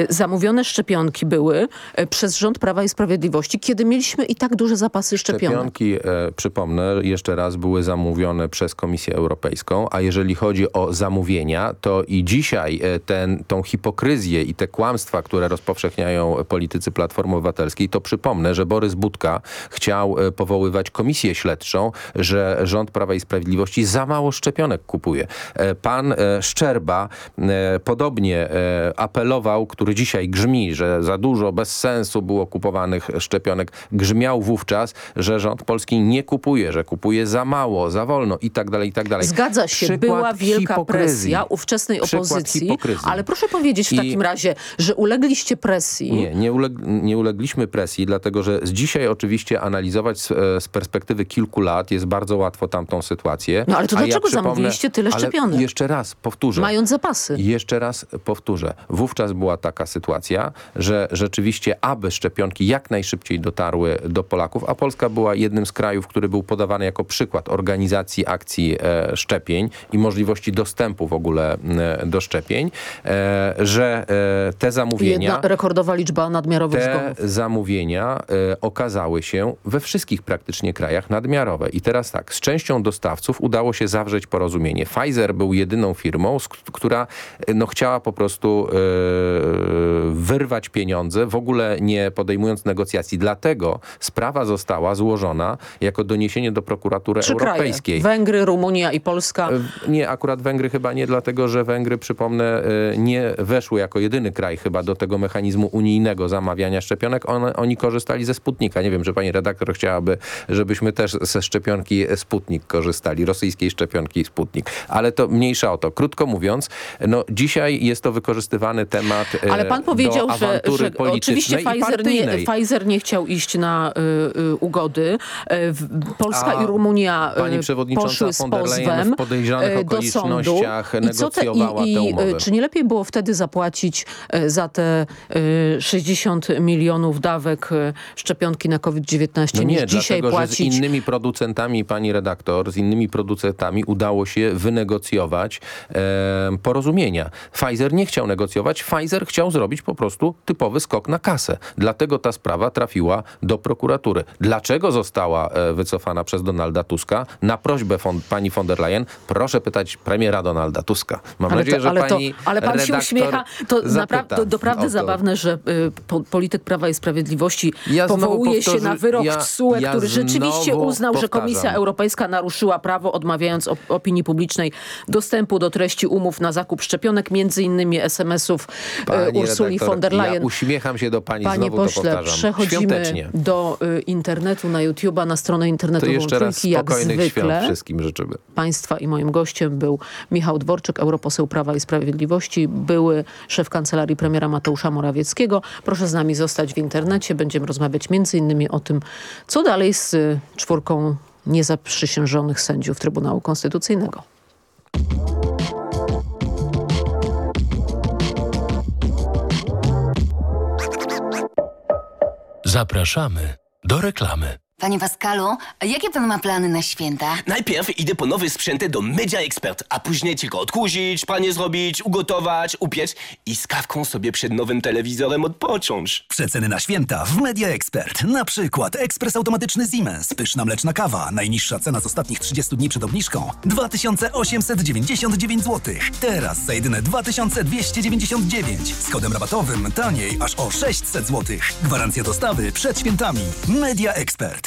zamówione szczepionki były przez rząd Prawa i Sprawiedliwości, kiedy mieliśmy i tak duże zapasy szczepionek. Szczepionki, e, przypomnę, jeszcze raz były zamówione przez Komisję Europejską, a jeżeli chodzi o zamówienia, to i dzisiaj e, ten, tą hipokryzję i te kłamstwa, które rozpowszechniają politycy Platformy Obywatelskiej, to przypomnę, że Borys Budka chciał e, powoływać komisję śledczą, że rząd Prawa i Sprawiedliwości za mało szczepionek kupuje. E, Pan e, Szczerba podobnie apelował, który dzisiaj grzmi, że za dużo, bez sensu było kupowanych szczepionek. Grzmiał wówczas, że rząd polski nie kupuje, że kupuje za mało, za wolno i tak dalej, i tak dalej. Zgadza się, Przykład była wielka hipokryzji. presja ówczesnej Przykład opozycji, hipokryzji. ale proszę powiedzieć w I- takim razie, że ulegliście presji. Nie, nie, uleg nie ulegliśmy presji, dlatego że z dzisiaj oczywiście analizować z, e, z perspektywy kilku lat jest bardzo łatwo tamtą sytuację. No ale to dlaczego ja zamówiliście tyle szczepionek? Jeszcze raz powtórzę. Mając zapasy. Jeszcze raz powtórzę. Wówczas była taka sytuacja, że rzeczywiście, aby szczepionki jak najszybciej dotarły do Polaków, a Polska była jednym z krajów, który był podawany jako przykład organizacji akcji e, szczepień i możliwości dostępu w ogóle e, do szczepień, e, że te zamówienia... Jedna rekordowa liczba nadmiarowych te zgonów. zamówienia e, okazały się we wszystkich praktycznie krajach nadmiarowe. I teraz tak, z częścią dostawców udało się zawrzeć porozumienie. Pfizer był jedyną firmą, która e, no, chciała po prostu e, wyrwać pieniądze, w ogóle nie podejmując negocjacji. Dlatego sprawa została złożona jako doniesienie do prokuratury Trzy europejskiej. kraje. Węgry, Rumunia i Polska. E, Nie, akurat Węgry chyba nie, dlatego że Węgry, przypomnę, e, nie weszły jako jedyny kraj chyba do tego mechanizmu unijnego zamawiania szczepionek. One, oni korzystali ze Sputnika. Nie wiem, czy pani redaktor chciałaby, żebyśmy też ze szczepionki Sputnik korzystali, rosyjskiej szczepionki Sputnik. Ale to mniejsza o to. Krótko mówiąc, no dzisiaj jest to wykorzystywany temat e, Ale pan powiedział, że, że oczywiście Pfizer nie. Pfizer nie chciał iść na y, y, ugody. W- Polska A i Rumunia y, pani przewodnicząca poszły z pozwem w podejrzanych do sądu. I co te, i, i, Czy nie lepiej było wtedy zapłacić y, za te y, 60 milionów dawek y, szczepionki na COVID-19 No niż nie, dzisiaj dlatego, płacić? że z innymi producentami, pani redaktor, z innymi producentami udało się wynegocjować e, porozumienia. Pfizer nie chciał negocjować, Pfizer chciał zrobić po prostu typowy skok na kasę. Dlatego ta sprawa trafiła do prokuratury. Dlaczego została e, wycofana przez Donalda Tuska? Na prośbę von, pani von der Leyen proszę pytać premiera Donalda Tuska. Mam ale, nadzieję, to, że ale, to, pani ale pan się redaktor uśmiecha. To zapyta naprawdę to doprawdy to. zabawne, że y, po, polityk Prawa i Sprawiedliwości Ja powołuje się na wyrok ja- TSUE, ja który rzeczywiście uznał, że powtarzam. Komisja Europejska naruszyła prawo, odmawiając op opinii publicznej dostępu do treści umów na zakup szczepionek, między innymi SMS-ów y, Ursuli redaktor, von der Leyen. Ja uśmiecham się do pani, Panie znowu to pośle, powtarzam. przechodzimy Świątecznie. do y, internetu, na YouTube'a, na stronę To internetową jeszcze raz jak zwykle. wszystkim życzymy. Państwa i moim gościem był Michał Dworczyk, europoseł Prawa i Sprawiedliwości, były szef kancelarii premiera Mateusza Morawieckiego. Proszę z nami zostać w internecie. Będziemy rozmawiać innymi o tym, co dalej z y, czwórką niezaprzysiężonych sędziów Trybunału Konstytucyjnego. Zapraszamy do reklamy. Panie Pascalu, jakie pan ma plany na święta? Najpierw idę po nowe sprzęty do Media Expert, a później tylko odkurzyć, pranie zrobić, ugotować, upiec i z kawką sobie przed nowym telewizorem odpocząć. Przeceny na święta w Media Expert. Na przykład ekspres automatyczny Siemens, pyszna mleczna kawa, najniższa cena z ostatnich 30 dni przed obniżką 2899 zł. Teraz za jedyne 2299. Z kodem rabatowym taniej aż o 600 zł. Gwarancja dostawy przed świętami. Media Expert.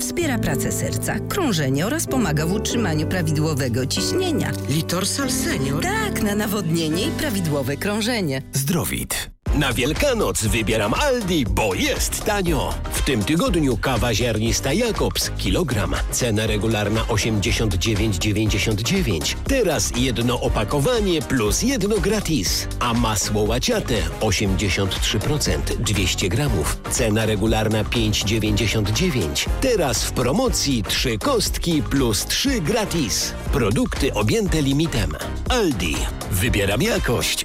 wspiera pracę serca, krążenie oraz pomaga w utrzymaniu prawidłowego ciśnienia. Litorsal Senior? Tak, na nawodnienie i prawidłowe krążenie. Zdrowit. Na Wielkanoc wybieram Aldi, bo jest tanio. W tym tygodniu kawa ziarnista Jakobs, kilogram. Cena regularna 89,99. Teraz jedno opakowanie plus jedno gratis. A masło łaciate 83%, 200 gramów. Cena regularna 5,99. Teraz w promocji trzy kostki plus trzy gratis. Produkty objęte limitem. Aldi. Wybieram jakość.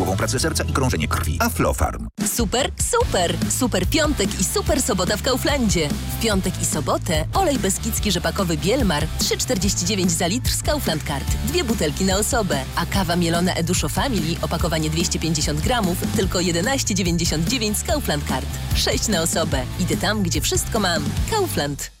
prawidłową pracę serca i krążenie krwi. Aflofarm. Super, super! Super piątek i super sobota w Kauflandzie. W piątek i sobotę olej beskidzki rzepakowy Bielmar 3,49 za litr z Kaufland Card. Dwie butelki na osobę. A kawa mielona Eduszo Family, opakowanie 250 gramów, tylko 11,99 z Kaufland Card. 6 na osobę. Idę tam, gdzie wszystko mam. Kaufland.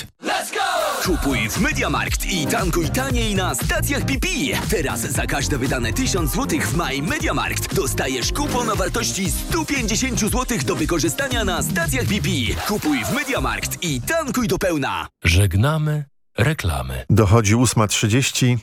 Let's go! Kupuj w Mediamarkt i tankuj taniej na stacjach BP. Teraz za każde wydane 1000 zł w Maj Mediamarkt dostajesz kupon o wartości 150 zł do wykorzystania na stacjach BP. Kupuj w Mediamarkt i tankuj do pełna. Żegnamy reklamy. Dochodzi 8.30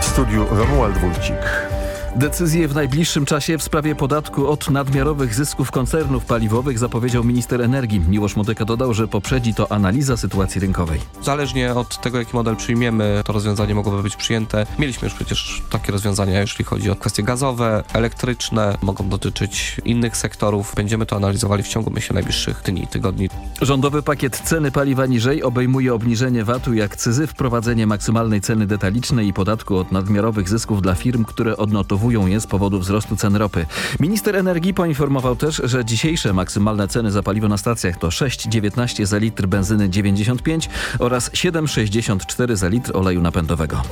w studiu Romuald Wójcik. Decyzję w najbliższym czasie w sprawie podatku od nadmiarowych zysków koncernów paliwowych zapowiedział minister energii. Miłosz Motyka dodał, że poprzedzi to analiza sytuacji rynkowej. Zależnie od tego, jaki model przyjmiemy, to rozwiązanie mogłoby być przyjęte. Mieliśmy już przecież takie rozwiązania, jeśli chodzi o kwestie gazowe, elektryczne, mogą dotyczyć innych sektorów. Będziemy to analizowali w ciągu, myślę, najbliższych dni i tygodni. Rządowy pakiet ceny paliwa niżej obejmuje obniżenie VAT-u i akcyzy, wprowadzenie maksymalnej ceny detalicznej i podatku od nadmiarowych zysków dla firm, które odnotowują je z powodu wzrostu cen ropy. Minister energii poinformował też, że dzisiejsze maksymalne ceny za paliwo na stacjach to 6,19 za litr benzyny 95 oraz 7,64 za litr oleju napędowego.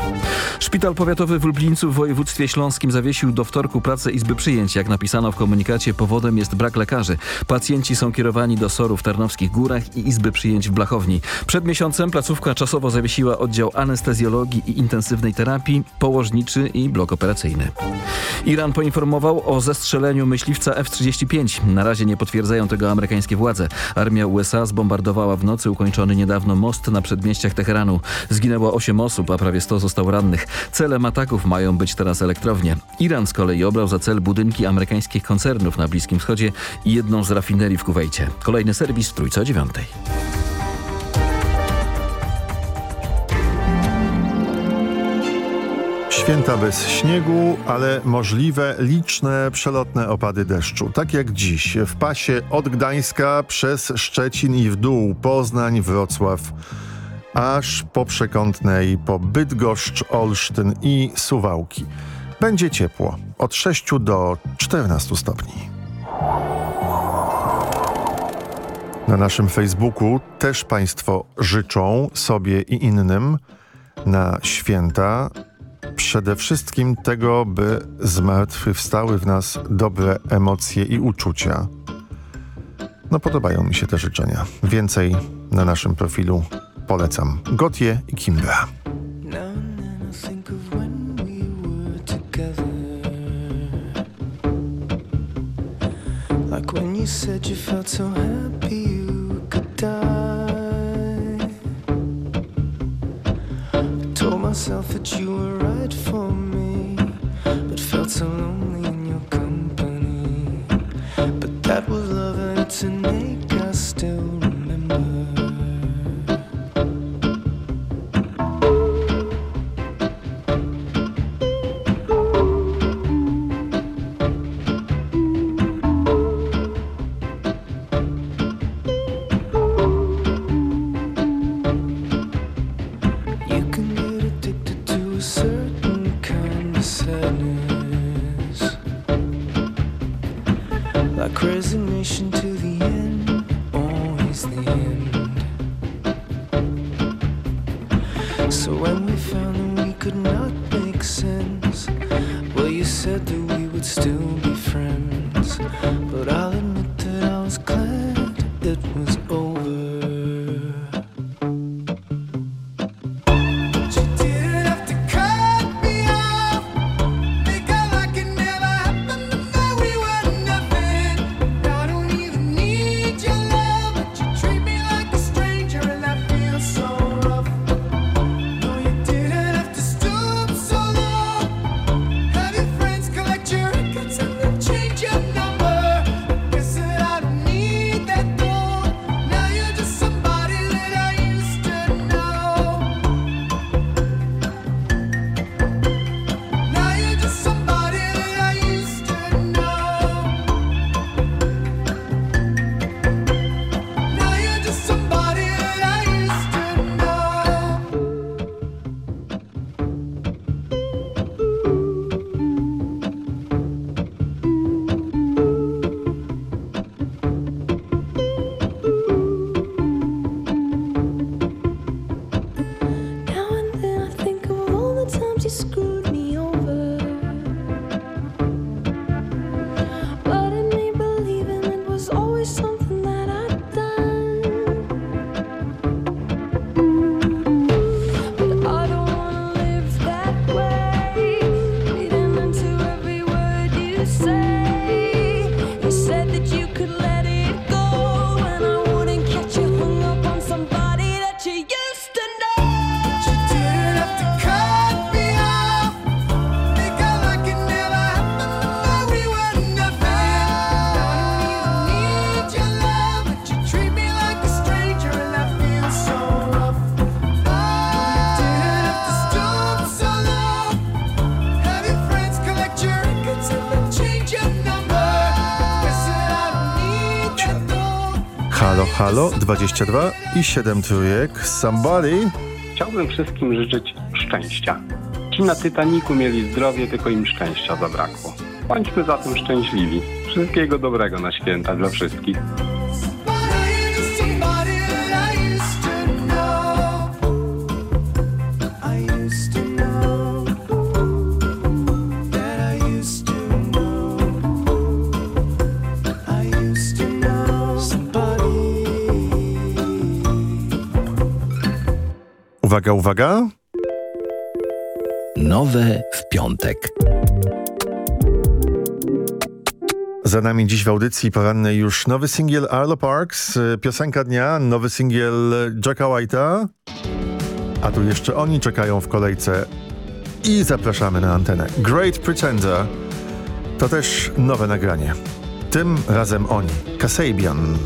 Szpital powiatowy w Lublińcu w województwie śląskim zawiesił do wtorku pracę Izby Przyjęć. Jak napisano w komunikacie, powodem jest brak lekarzy. Pacjenci są kierowani do SOR-u w Tarnowskich Górach i Izby Przyjęć w Blachowni. Przed miesiącem placówka czasowo zawiesiła oddział anestezjologii i intensywnej terapii, położniczy i blok operacyjny. Iran poinformował o zestrzeleniu myśliwca F-35. Na razie nie potwierdzają tego amerykańskie władze. Armia USA zbombardowała w nocy ukończony niedawno most na przedmieściach Teheranu. Zginęło 8 osób, a prawie 100 zostało rannych. Celem ataków mają być teraz elektrownie. Iran z kolei obrał za cel budynki amerykańskich koncernów na Bliskim Wschodzie i jedną z rafinerii w Kuwejcie. Kolejny serwis w Trójce o dziewiątej. Święta bez śniegu, ale możliwe liczne przelotne opady deszczu. Tak jak dziś w pasie od Gdańska przez Szczecin i w dół Poznań, Wrocław, aż po przekątnej po Bydgoszcz, Olsztyn i Suwałki. Będzie ciepło od 6 do 14 stopni. Na naszym Facebooku też Państwo życzą sobie i innym na święta przede wszystkim tego, by zmartwychwstały w nas dobre emocje i uczucia. No podobają mi się te życzenia. Więcej na naszym profilu polecam. Gotie i Kimbra. Like when you said you felt so happy Halo 22 i 7 trójek. Somebody. Chciałbym wszystkim życzyć szczęścia. Ci na Titaniku mieli zdrowie, tylko im szczęścia zabrakło. Bądźmy zatem szczęśliwi. Wszystkiego dobrego na święta dla wszystkich. Uwaga, uwaga. Nowe w piątek. Za nami dziś w audycji porannej już nowy singiel Arlo Parks, y, piosenka dnia, nowy singiel Jacka White'a. A tu jeszcze oni czekają w kolejce i zapraszamy na antenę. Great Pretender to też nowe nagranie. Tym razem oni, Kasabian.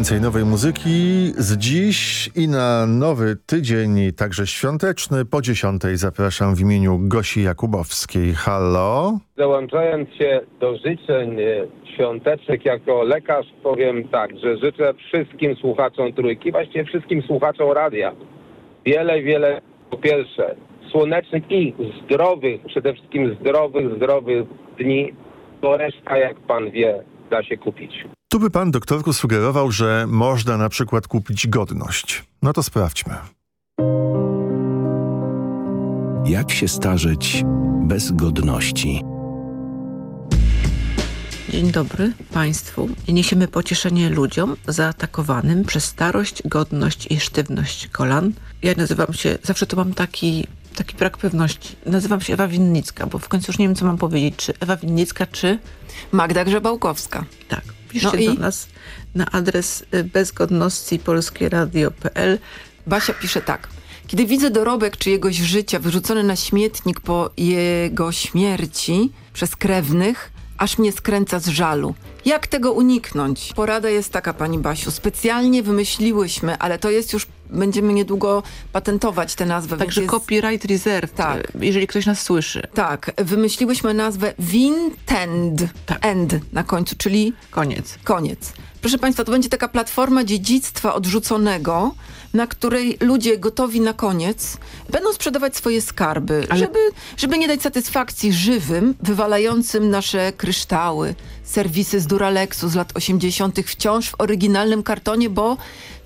Więcej nowej muzyki z dziś i na nowy tydzień, także świąteczny. Po dziesiątej zapraszam w imieniu Gosi Jakubowskiej. Halo? Dołączając się do życzeń e, świątecznych jako lekarz powiem tak, że życzę wszystkim słuchaczom trójki, właściwie wszystkim słuchaczom radia wiele, wiele po pierwsze słonecznych i zdrowych, przede wszystkim zdrowych, zdrowych dni, bo reszta jak pan wie da się kupić. Tu by pan doktorku sugerował, że można na przykład kupić godność. No to sprawdźmy. Jak się starzeć bez godności? Dzień dobry Państwu. Niesiemy pocieszenie ludziom zaatakowanym przez starość, godność i sztywność kolan. Ja nazywam się, zawsze to mam taki, taki brak pewności. Nazywam się Ewa Winnicka, bo w końcu już nie wiem, co mam powiedzieć. Czy Ewa Winnicka, czy... Magda Grzebałkowska. Tak. Piszcie No i- do nas na adres y, bezgodności polskieradio.pl. Basia pisze tak. Kiedy widzę dorobek czyjegoś życia wyrzucony na śmietnik po jego śmierci przez krewnych, aż mnie skręca z żalu. Jak tego uniknąć? Porada jest taka, pani Basiu. Specjalnie wymyśliłyśmy, ale to jest już będziemy niedługo patentować tę nazwę. Także jest- copyright reserved, Tak. jeżeli ktoś nas słyszy. Tak, wymyśliłyśmy nazwę Wintend, end na końcu, czyli Koniec. koniec. Proszę Państwa, to będzie taka platforma dziedzictwa odrzuconego, na której ludzie gotowi na koniec będą sprzedawać swoje skarby, żeby, żeby nie dać satysfakcji żywym, wywalającym nasze kryształy, serwisy z Duralexu z lat 80. wciąż w oryginalnym kartonie, bo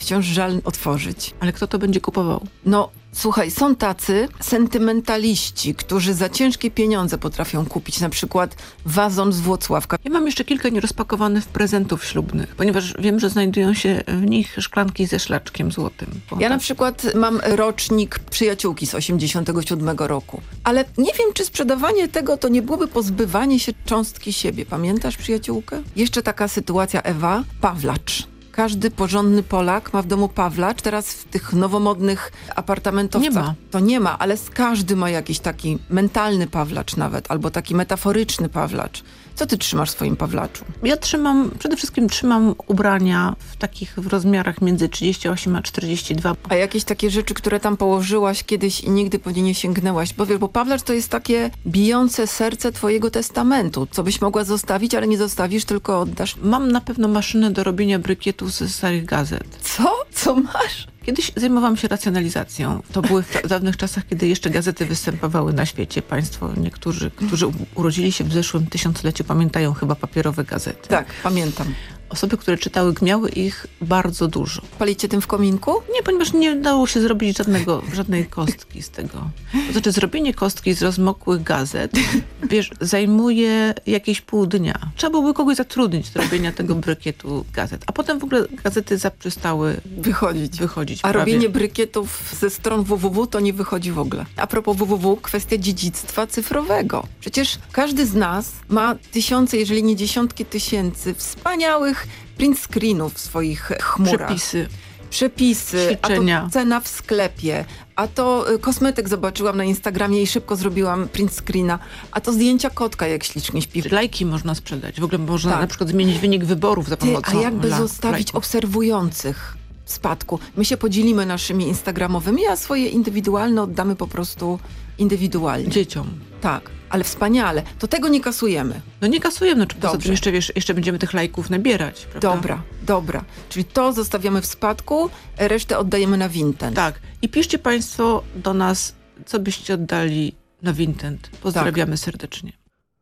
wciąż żal otworzyć. Ale kto to będzie kupował? No, słuchaj, są tacy sentymentaliści, którzy za ciężkie pieniądze potrafią kupić na przykład wazon z Włocławka. Ja mam jeszcze kilka nierozpakowanych prezentów ślubnych, ponieważ wiem, że znajdują się w nich szklanki ze szlaczkiem złotym. Ja na przykład mam rocznik przyjaciółki z 87 roku, ale nie wiem, czy sprzedawanie tego to nie byłoby pozbywanie się cząstki siebie. Pamiętasz przyjaciółkę? Jeszcze taka sytuacja, Ewa, Pawlacz. Każdy porządny Polak ma w domu Pawlacz. Teraz w tych nowomodnych apartamentowcach Nie ma. to nie ma, ale każdy ma jakiś taki mentalny Pawlacz nawet, albo taki metaforyczny Pawlacz. Co ty trzymasz w swoim Pawlaczu? Ja trzymam, przede wszystkim trzymam ubrania w takich w rozmiarach między 38 a 42. A jakieś takie rzeczy, które tam położyłaś kiedyś i nigdy po nie nie sięgnęłaś? Bo wiesz, bo Pawlacz to jest takie bijące serce twojego testamentu, co byś mogła zostawić, ale nie zostawisz, tylko oddasz. Mam na pewno maszynę do robienia brykietów ze starych gazet. Co? Co masz? Kiedyś zajmowałam się racjonalizacją. To były w dawnych czasach, kiedy jeszcze gazety występowały na świecie. Państwo, niektórzy, którzy urodzili się w zeszłym tysiącleciu, pamiętają chyba papierowe gazety. Tak, pamiętam. Osoby, które czytały, miały ich bardzo dużo. Palicie tym w kominku? Nie, ponieważ nie dało się zrobić żadnego, żadnej kostki z tego. To znaczy zrobienie kostki z rozmokłych gazet, (laughs) wiesz, zajmuje jakieś pół dnia. Trzeba byłoby kogoś zatrudnić do robienia tego brykietu gazet. A potem w ogóle gazety zaprzestały wychodzić. wychodzić A prawie. robienie brykietów ze stron www to nie wychodzi w ogóle. A propos www, kwestia dziedzictwa cyfrowego. Przecież każdy z nas ma tysiące, jeżeli nie dziesiątki tysięcy wspaniałych print screenów w swoich chmurach. Przepisy. Przepisy, Ćwiczenia. a to cena w sklepie, a to y, kosmetyk zobaczyłam na Instagramie i szybko zrobiłam print screena, a to zdjęcia kotka, jak ślicznie śpi. Lajki można sprzedać. W ogóle można Tak. na przykład zmienić wynik wyborów za Ty, pomocą a jakby zostawić lajków. obserwujących spadku? My się podzielimy naszymi instagramowymi, a swoje indywidualne oddamy po prostu indywidualnie. Dzieciom. Tak, ale wspaniale. To tego nie kasujemy. No nie kasujemy, no, czy poza tym jeszcze, wiesz, jeszcze będziemy tych lajków nabierać, prawda? Dobra, dobra. Czyli to zostawiamy w spadku, resztę oddajemy na Vinted. Tak. I piszcie Państwo do nas, co byście oddali na Vinted. Pozdrawiamy Tak. serdecznie.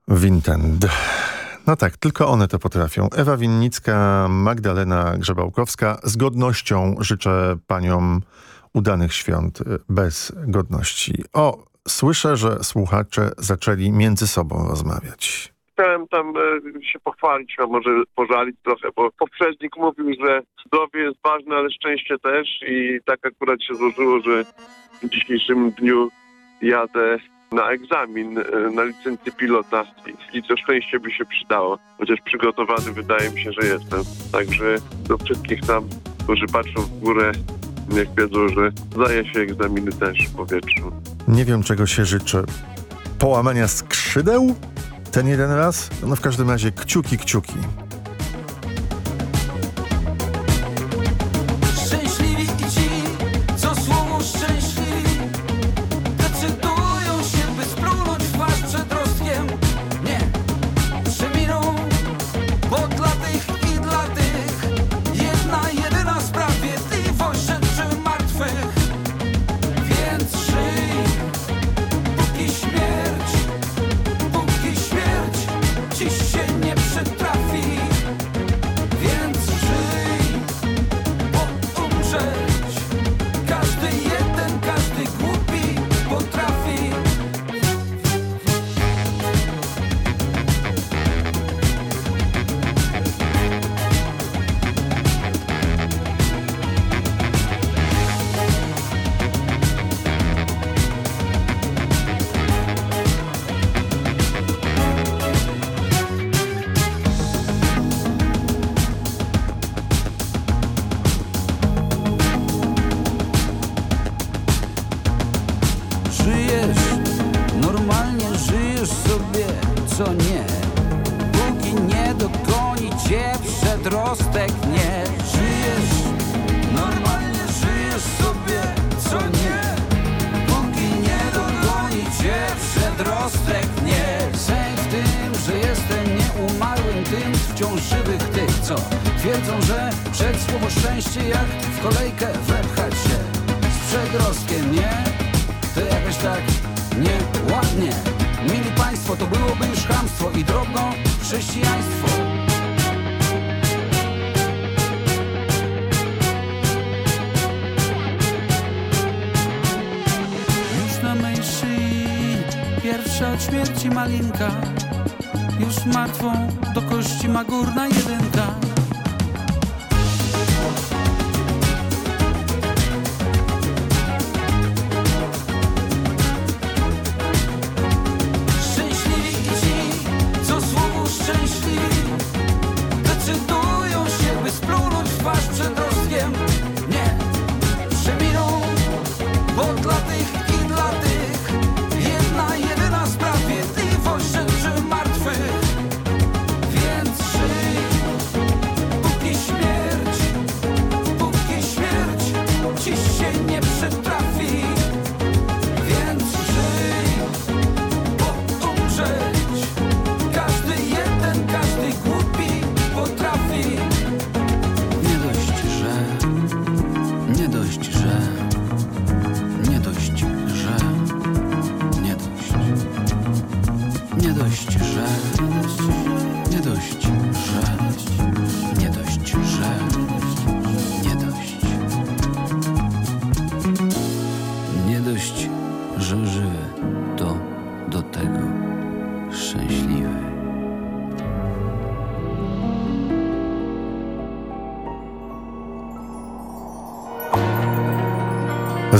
Wintend. No tak, tylko one to potrafią. Ewa Winnicka, Magdalena Grzebałkowska. Z godnością życzę paniom udanych świąt bez godności. O, słyszę, że słuchacze zaczęli między sobą rozmawiać. Chciałem tam e, się pochwalić, a może pożalić trochę, bo poprzednik mówił, że zdrowie jest ważne, ale szczęście też i tak akurat się złożyło, że w dzisiejszym dniu jadę na egzamin e, na licencję pilota i, to szczęście by się przydało, chociaż przygotowany wydaje mi się, że jestem. Także do wszystkich tam, którzy patrzą w górę, niech wiedzą, że zdaje się egzaminy też w powietrzu. Nie wiem, czego się życzy. Połamania skrzydeł? Ten jeden raz? No w każdym razie kciuki, kciuki. Co? Twierdzą, że przed słowo szczęście jak w kolejkę wepchać się. Z przedrostkiem, nie? To jakoś tak nieładnie. Mili Państwo, to byłoby już chamstwo i drobno chrześcijaństwo. Już na mej szyi pierwsza od śmierci malinka Już martwą do kości ma górna jedynka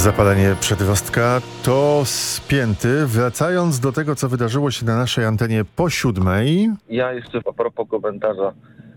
Zapalenie przedrostka to spięty. Wracając do tego, co wydarzyło się na naszej antenie po siódmej. Ja jeszcze a propos komentarza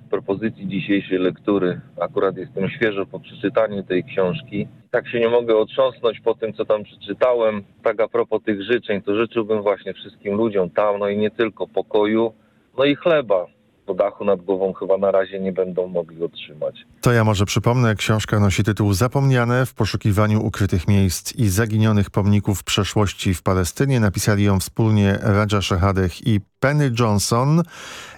propozycji dzisiejszej lektury. Akurat jestem świeżo po przeczytaniu tej książki. Tak się nie mogę otrząsnąć po tym, co tam przeczytałem. Tak a propos tych życzeń, to życzyłbym właśnie wszystkim ludziom tam, no i nie tylko pokoju, no i chleba. Bo dachu nad głową chyba na razie nie będą mogli otrzymać. To ja może przypomnę, książka nosi tytuł Zapomniane w poszukiwaniu ukrytych miejsc i zaginionych pomników przeszłości w Palestynie. Napisali ją wspólnie Raja Shehadeh i Penny Johnson.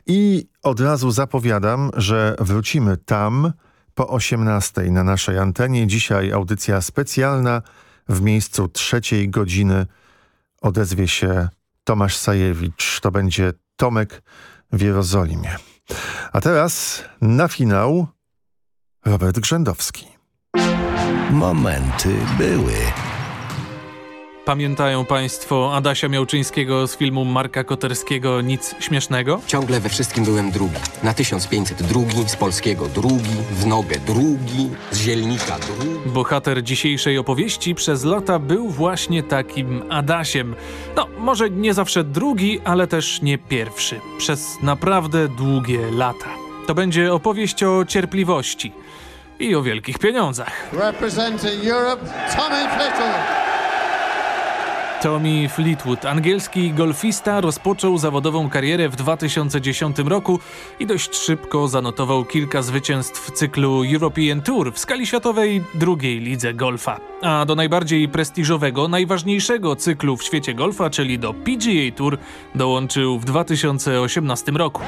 I od razu zapowiadam, że wrócimy tam po 18 na naszej antenie. Dzisiaj audycja specjalna w miejscu trzeciej godziny odezwie się Tomasz Sajewicz. To będzie Tomek w Jerozolimie. A teraz na finał Robert Grzędowski. Momenty były. Pamiętają Państwo Adasia Miałczyńskiego z filmu Marka Koterskiego Nic Śmiesznego? Ciągle we wszystkim byłem drugi. Na 1500 drugi, z polskiego drugi, w nogę drugi, z zielnika drugi. Bohater dzisiejszej opowieści przez lata był właśnie takim Adasiem. No, może nie zawsze drugi, ale też nie pierwszy. Przez naprawdę długie lata. To będzie opowieść o cierpliwości i o wielkich pieniądzach. Representing Europe, Tommy Fittle. Tommy Fleetwood, angielski golfista, rozpoczął zawodową karierę w 2010 roku i dość szybko zanotował kilka zwycięstw cyklu European Tour w skali światowej drugiej lidze golfa. A do najbardziej prestiżowego, najważniejszego cyklu w świecie golfa, czyli do PGA Tour, dołączył w 2018 roku.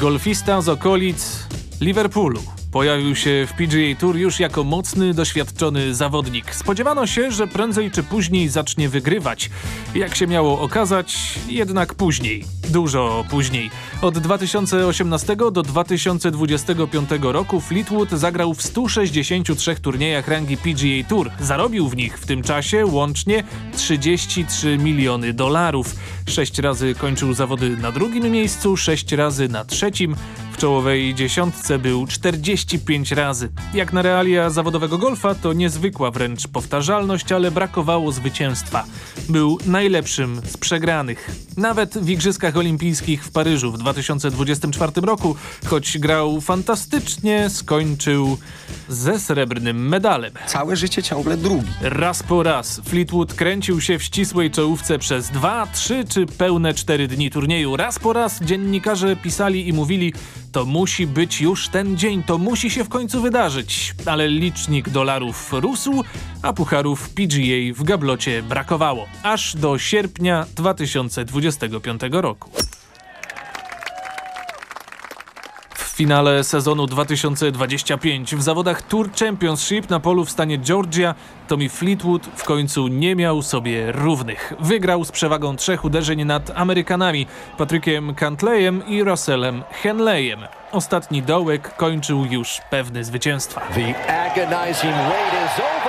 Golfista z okolic Liverpoolu. Pojawił się w PGA Tour już jako mocny, doświadczony zawodnik. Spodziewano się, że prędzej czy później zacznie wygrywać. Jak się miało okazać, jednak później. Dużo później. Od 2018 do 2025 roku Fleetwood zagrał w 163 turniejach rangi PGA Tour. Zarobił w nich w tym czasie łącznie 33 miliony dolarów. Sześć razy kończył zawody na drugim miejscu, sześć razy na trzecim. W czołowej dziesiątce był 45 razy. Jak na realia zawodowego golfa to niezwykła wręcz powtarzalność, ale brakowało zwycięstwa. Był najlepszym z przegranych. Nawet w Igrzyskach Olimpijskich w Paryżu w 2024 roku, choć grał fantastycznie, skończył ze srebrnym medalem. Całe życie ciągle drugi. Raz po raz Fleetwood kręcił się w ścisłej czołówce przez dwa, trzy czy pełne cztery dni turnieju. Raz po raz dziennikarze pisali i mówili To musi być już ten dzień, to musi się w końcu wydarzyć. Ale licznik dolarów rósł, a pucharów PGA w gablocie brakowało. Aż do sierpnia 2025 roku. W finale sezonu 2025 w zawodach Tour Championship na polu w stanie Georgia Tommy Fleetwood w końcu nie miał sobie równych. Wygrał z przewagą trzech uderzeń nad Amerykanami Patrykiem Cantleyem i Russellem Henleyem. Ostatni dołek kończył już pewny zwycięstwa. The agonizing wait is over.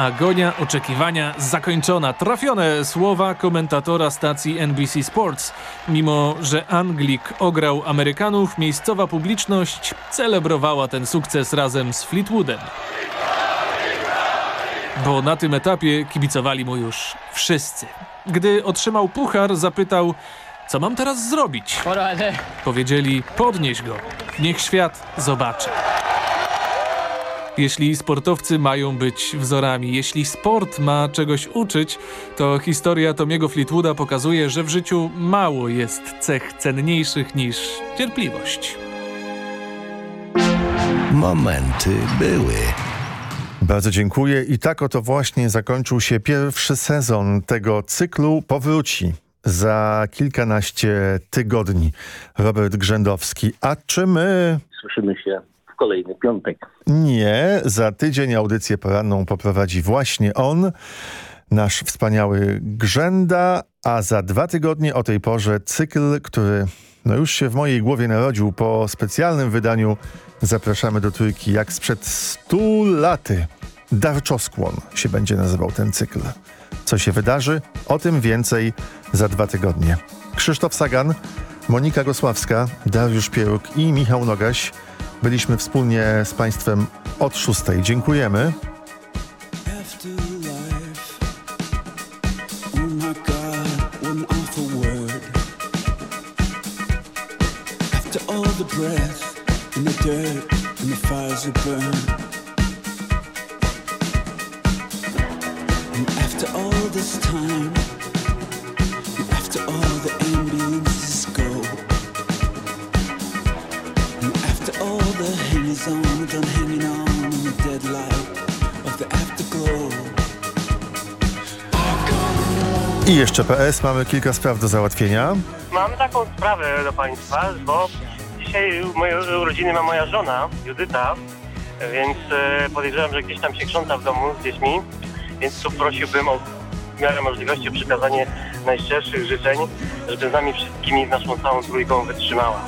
Agonia oczekiwania zakończona. Trafione słowa komentatora stacji NBC Sports. Mimo, że Anglik ograł Amerykanów, miejscowa publiczność celebrowała ten sukces razem z Fleetwoodem. Bo na tym etapie kibicowali mu już wszyscy. Gdy otrzymał puchar, zapytał, co mam teraz zrobić? Powiedzieli, podnieś go, niech świat zobaczy. Jeśli sportowcy mają być wzorami, jeśli sport ma czegoś uczyć, to historia Tomiego Fleetwooda pokazuje, że w życiu mało jest cech cenniejszych niż cierpliwość. Momenty były. Bardzo dziękuję i tak oto właśnie zakończył się pierwszy sezon tego cyklu. Powróci za kilkanaście tygodni Robert Grzędowski. A czy my... Słyszymy się kolejny piątek. Nie, za tydzień audycję poranną poprowadzi właśnie on, nasz wspaniały Grzęda, a za dwa tygodnie o tej porze cykl, który no już się w mojej głowie narodził po specjalnym wydaniu Zapraszamy do trójki jak sprzed stu laty. Darczoskłon się będzie nazywał ten cykl. Co się wydarzy? O tym więcej za dwa tygodnie. Krzysztof Sagan, Monika Gosławska, Dariusz Pieruk i Michał Nogaś byliśmy wspólnie z Państwem od szóstej. Dziękujemy. After all the breath I jeszcze PS, mamy kilka spraw do załatwienia. Mam taką sprawę do Państwa, bo dzisiaj moje urodziny ma moja żona, Judyta, więc e, podejrzewam, że gdzieś tam się krząta w domu z dziećmi, więc tu prosiłbym o w miarę możliwości przekazanie najszczerszych życzeń, żeby z nami wszystkimi, z naszą całą trójką wytrzymała.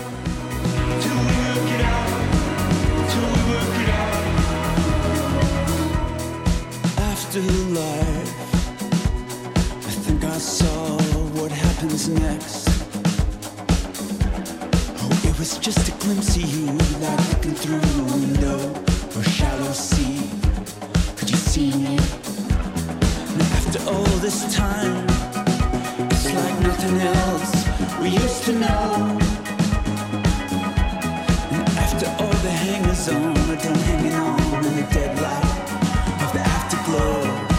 Think I saw what happens next. Oh, it was just a glimpse of you, like looking through the window a shallow sea. Could you see me? And after all this time, it's like nothing else we used to know. And after all the hangers on, are done hanging on in the dead light of the afterglow.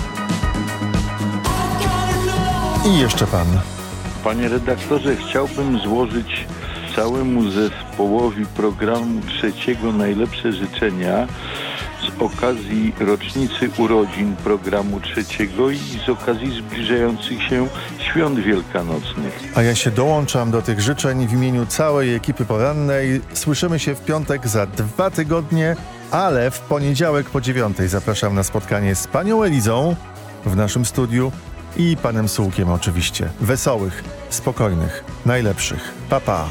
I jeszcze pan. Panie redaktorze, chciałbym złożyć całemu zespołowi programu trzeciego najlepsze życzenia z okazji rocznicy urodzin programu trzeciego i z okazji zbliżających się świąt wielkanocnych. A ja się dołączam do tych życzeń w imieniu całej ekipy porannej. Słyszymy się w piątek za dwa tygodnie, ale w poniedziałek po dziewiątej zapraszam na spotkanie z panią Elizą w naszym studiu i panem Sułkiem oczywiście. Wesołych, spokojnych, najlepszych. Pa, pa.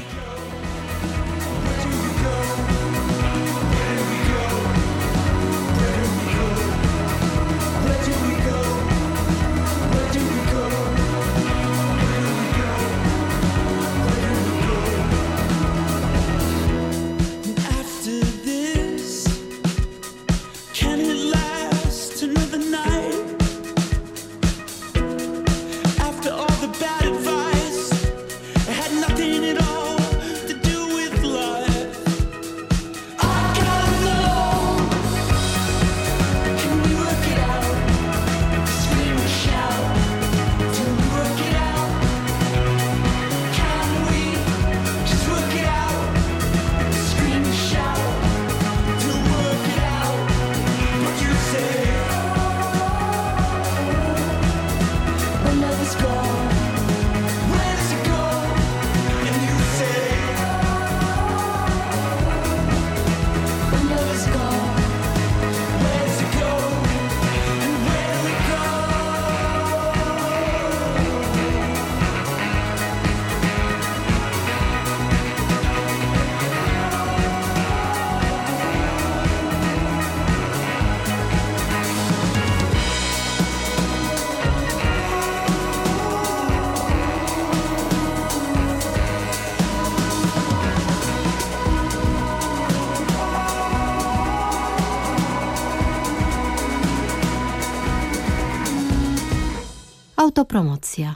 Autopromocja.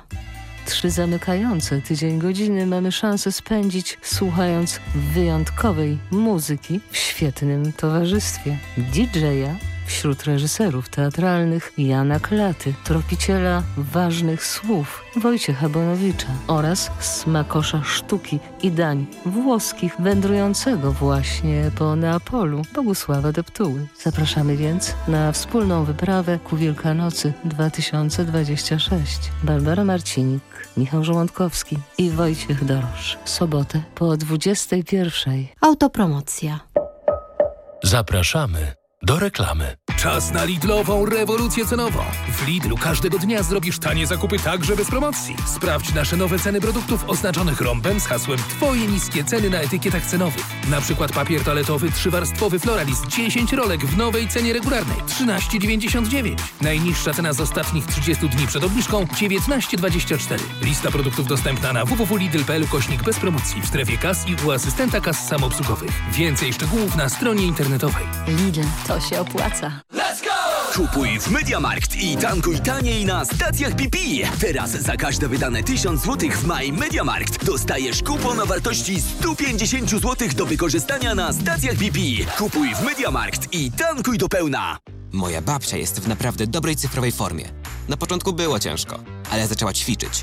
Trzy zamykające tydzień godziny mamy szansę spędzić słuchając wyjątkowej muzyki w świetnym towarzystwie. DJ-a wśród reżyserów teatralnych Jana Klaty, tropiciela ważnych słów Wojciecha Bonowicza oraz smakosza sztuki i dań włoskich wędrującego właśnie po Neapolu Bogusława Deptuły. Zapraszamy więc na wspólną wyprawę ku Wielkanocy 2026. Barbara Marcinik, Michał Żołądkowski i Wojciech Dorosz. Sobotę po 21. Autopromocja. Zapraszamy do reklamy. Czas na Lidlową rewolucję cenową. W Lidlu każdego dnia zrobisz tanie zakupy także bez promocji. Sprawdź nasze nowe ceny produktów oznaczonych rąbem z hasłem Twoje niskie ceny na etykietach cenowych. Na przykład papier toaletowy trzywarstwowy Floralist 10 rolek w nowej cenie regularnej 13,99. Najniższa cena z ostatnich 30 dni przed obniżką 19,24. Lista produktów dostępna na www.lidl.pl kośnik bez promocji w strefie kas i u asystenta kas samoobsługowych. Więcej szczegółów na stronie internetowej. Lidl, to się opłaca. Kupuj w Mediamarkt i tankuj taniej na stacjach BP. Teraz za każde wydane 1000 zł w Maj Mediamarkt dostajesz kupon o wartości 150 zł do wykorzystania na stacjach BP. Kupuj w Mediamarkt i tankuj do pełna. Moja babcia jest w naprawdę dobrej cyfrowej formie. Na początku było ciężko, ale zaczęła ćwiczyć.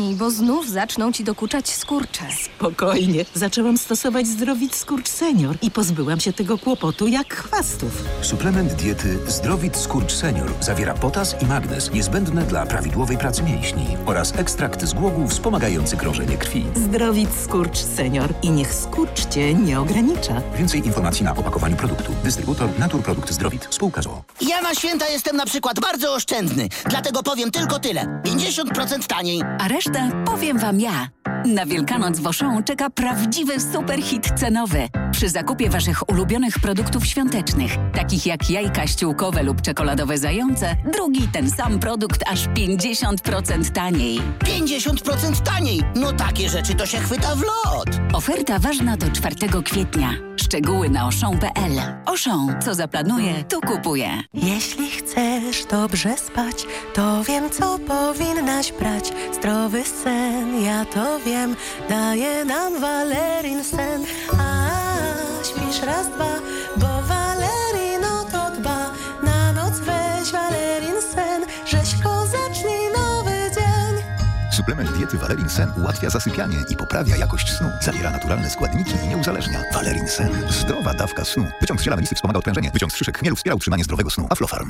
bo znów zaczną ci dokuczać skurcze. Spokojnie. Zaczęłam stosować Zdrowit Skurcz Senior i pozbyłam się tego kłopotu jak chwastów. Suplement diety Zdrowit Skurcz Senior zawiera potas i magnez niezbędne dla prawidłowej pracy mięśni oraz ekstrakt z głogu wspomagający krążenie krwi. Zdrowit Skurcz Senior i niech skurcz cię nie ogranicza. Więcej informacji na opakowaniu produktu. Dystrybutor Naturprodukt Zdrowit. Spółka ZOO. Ja na święta jestem na przykład bardzo oszczędny, dlatego powiem tylko tyle. 50% taniej. A powiem wam ja. Na Wielkanoc w Auchan czeka prawdziwy superhit cenowy. Przy zakupie waszych ulubionych produktów świątecznych, takich jak jajka ściółkowe lub czekoladowe zające, drugi ten sam produkt aż 50% taniej. 50% taniej. No takie rzeczy to się chwyta w lot. Oferta ważna do 4 kwietnia. Szczegóły na oszą.pl. Oszą, co zaplanuje, to kupuje. Jeśli chcesz dobrze spać, to wiem, co powinnaś brać. Zdrowy sen, ja to wiem, daje nam Valerin sen. A śpisz raz, dwa, bo Valerin o to dba. Na noc weź Valerin sen, rzeźko zacznij nowy dzień. Suplement diety Valerin Sen ułatwia zasypianie i poprawia jakość snu. Zawiera naturalne składniki i nie uzależnia. Valerin Sen. Zdrowa dawka snu. Wyciąg z ziela wspomaga odprężenie. Wyciąg z szyszek chmielu wspiera utrzymanie zdrowego snu. Aflofarm.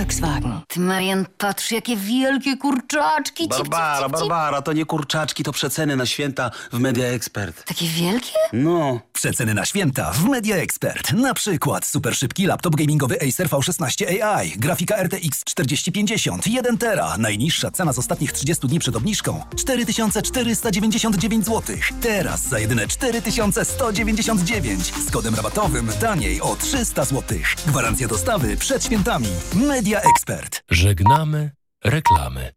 Volkswagen. Ty, Marian, patrz, jakie wielkie kurczaczki. Cip, Barbara, cip, cip. Barbara, to nie kurczaczki, to przeceny na święta w Media Expert. Takie wielkie? No. Przeceny na święta w Media Expert. Na przykład super szybki laptop gamingowy Acer V16 AI, grafika RTX 4050, 1 tera. Najniższa cena z ostatnich 30 dni przed obniżką 4499 zł. Teraz za jedyne 4199 z kodem rabatowym taniej o 300 zł. Gwarancja dostawy przed świętami. Media Expert. Żegnamy reklamy.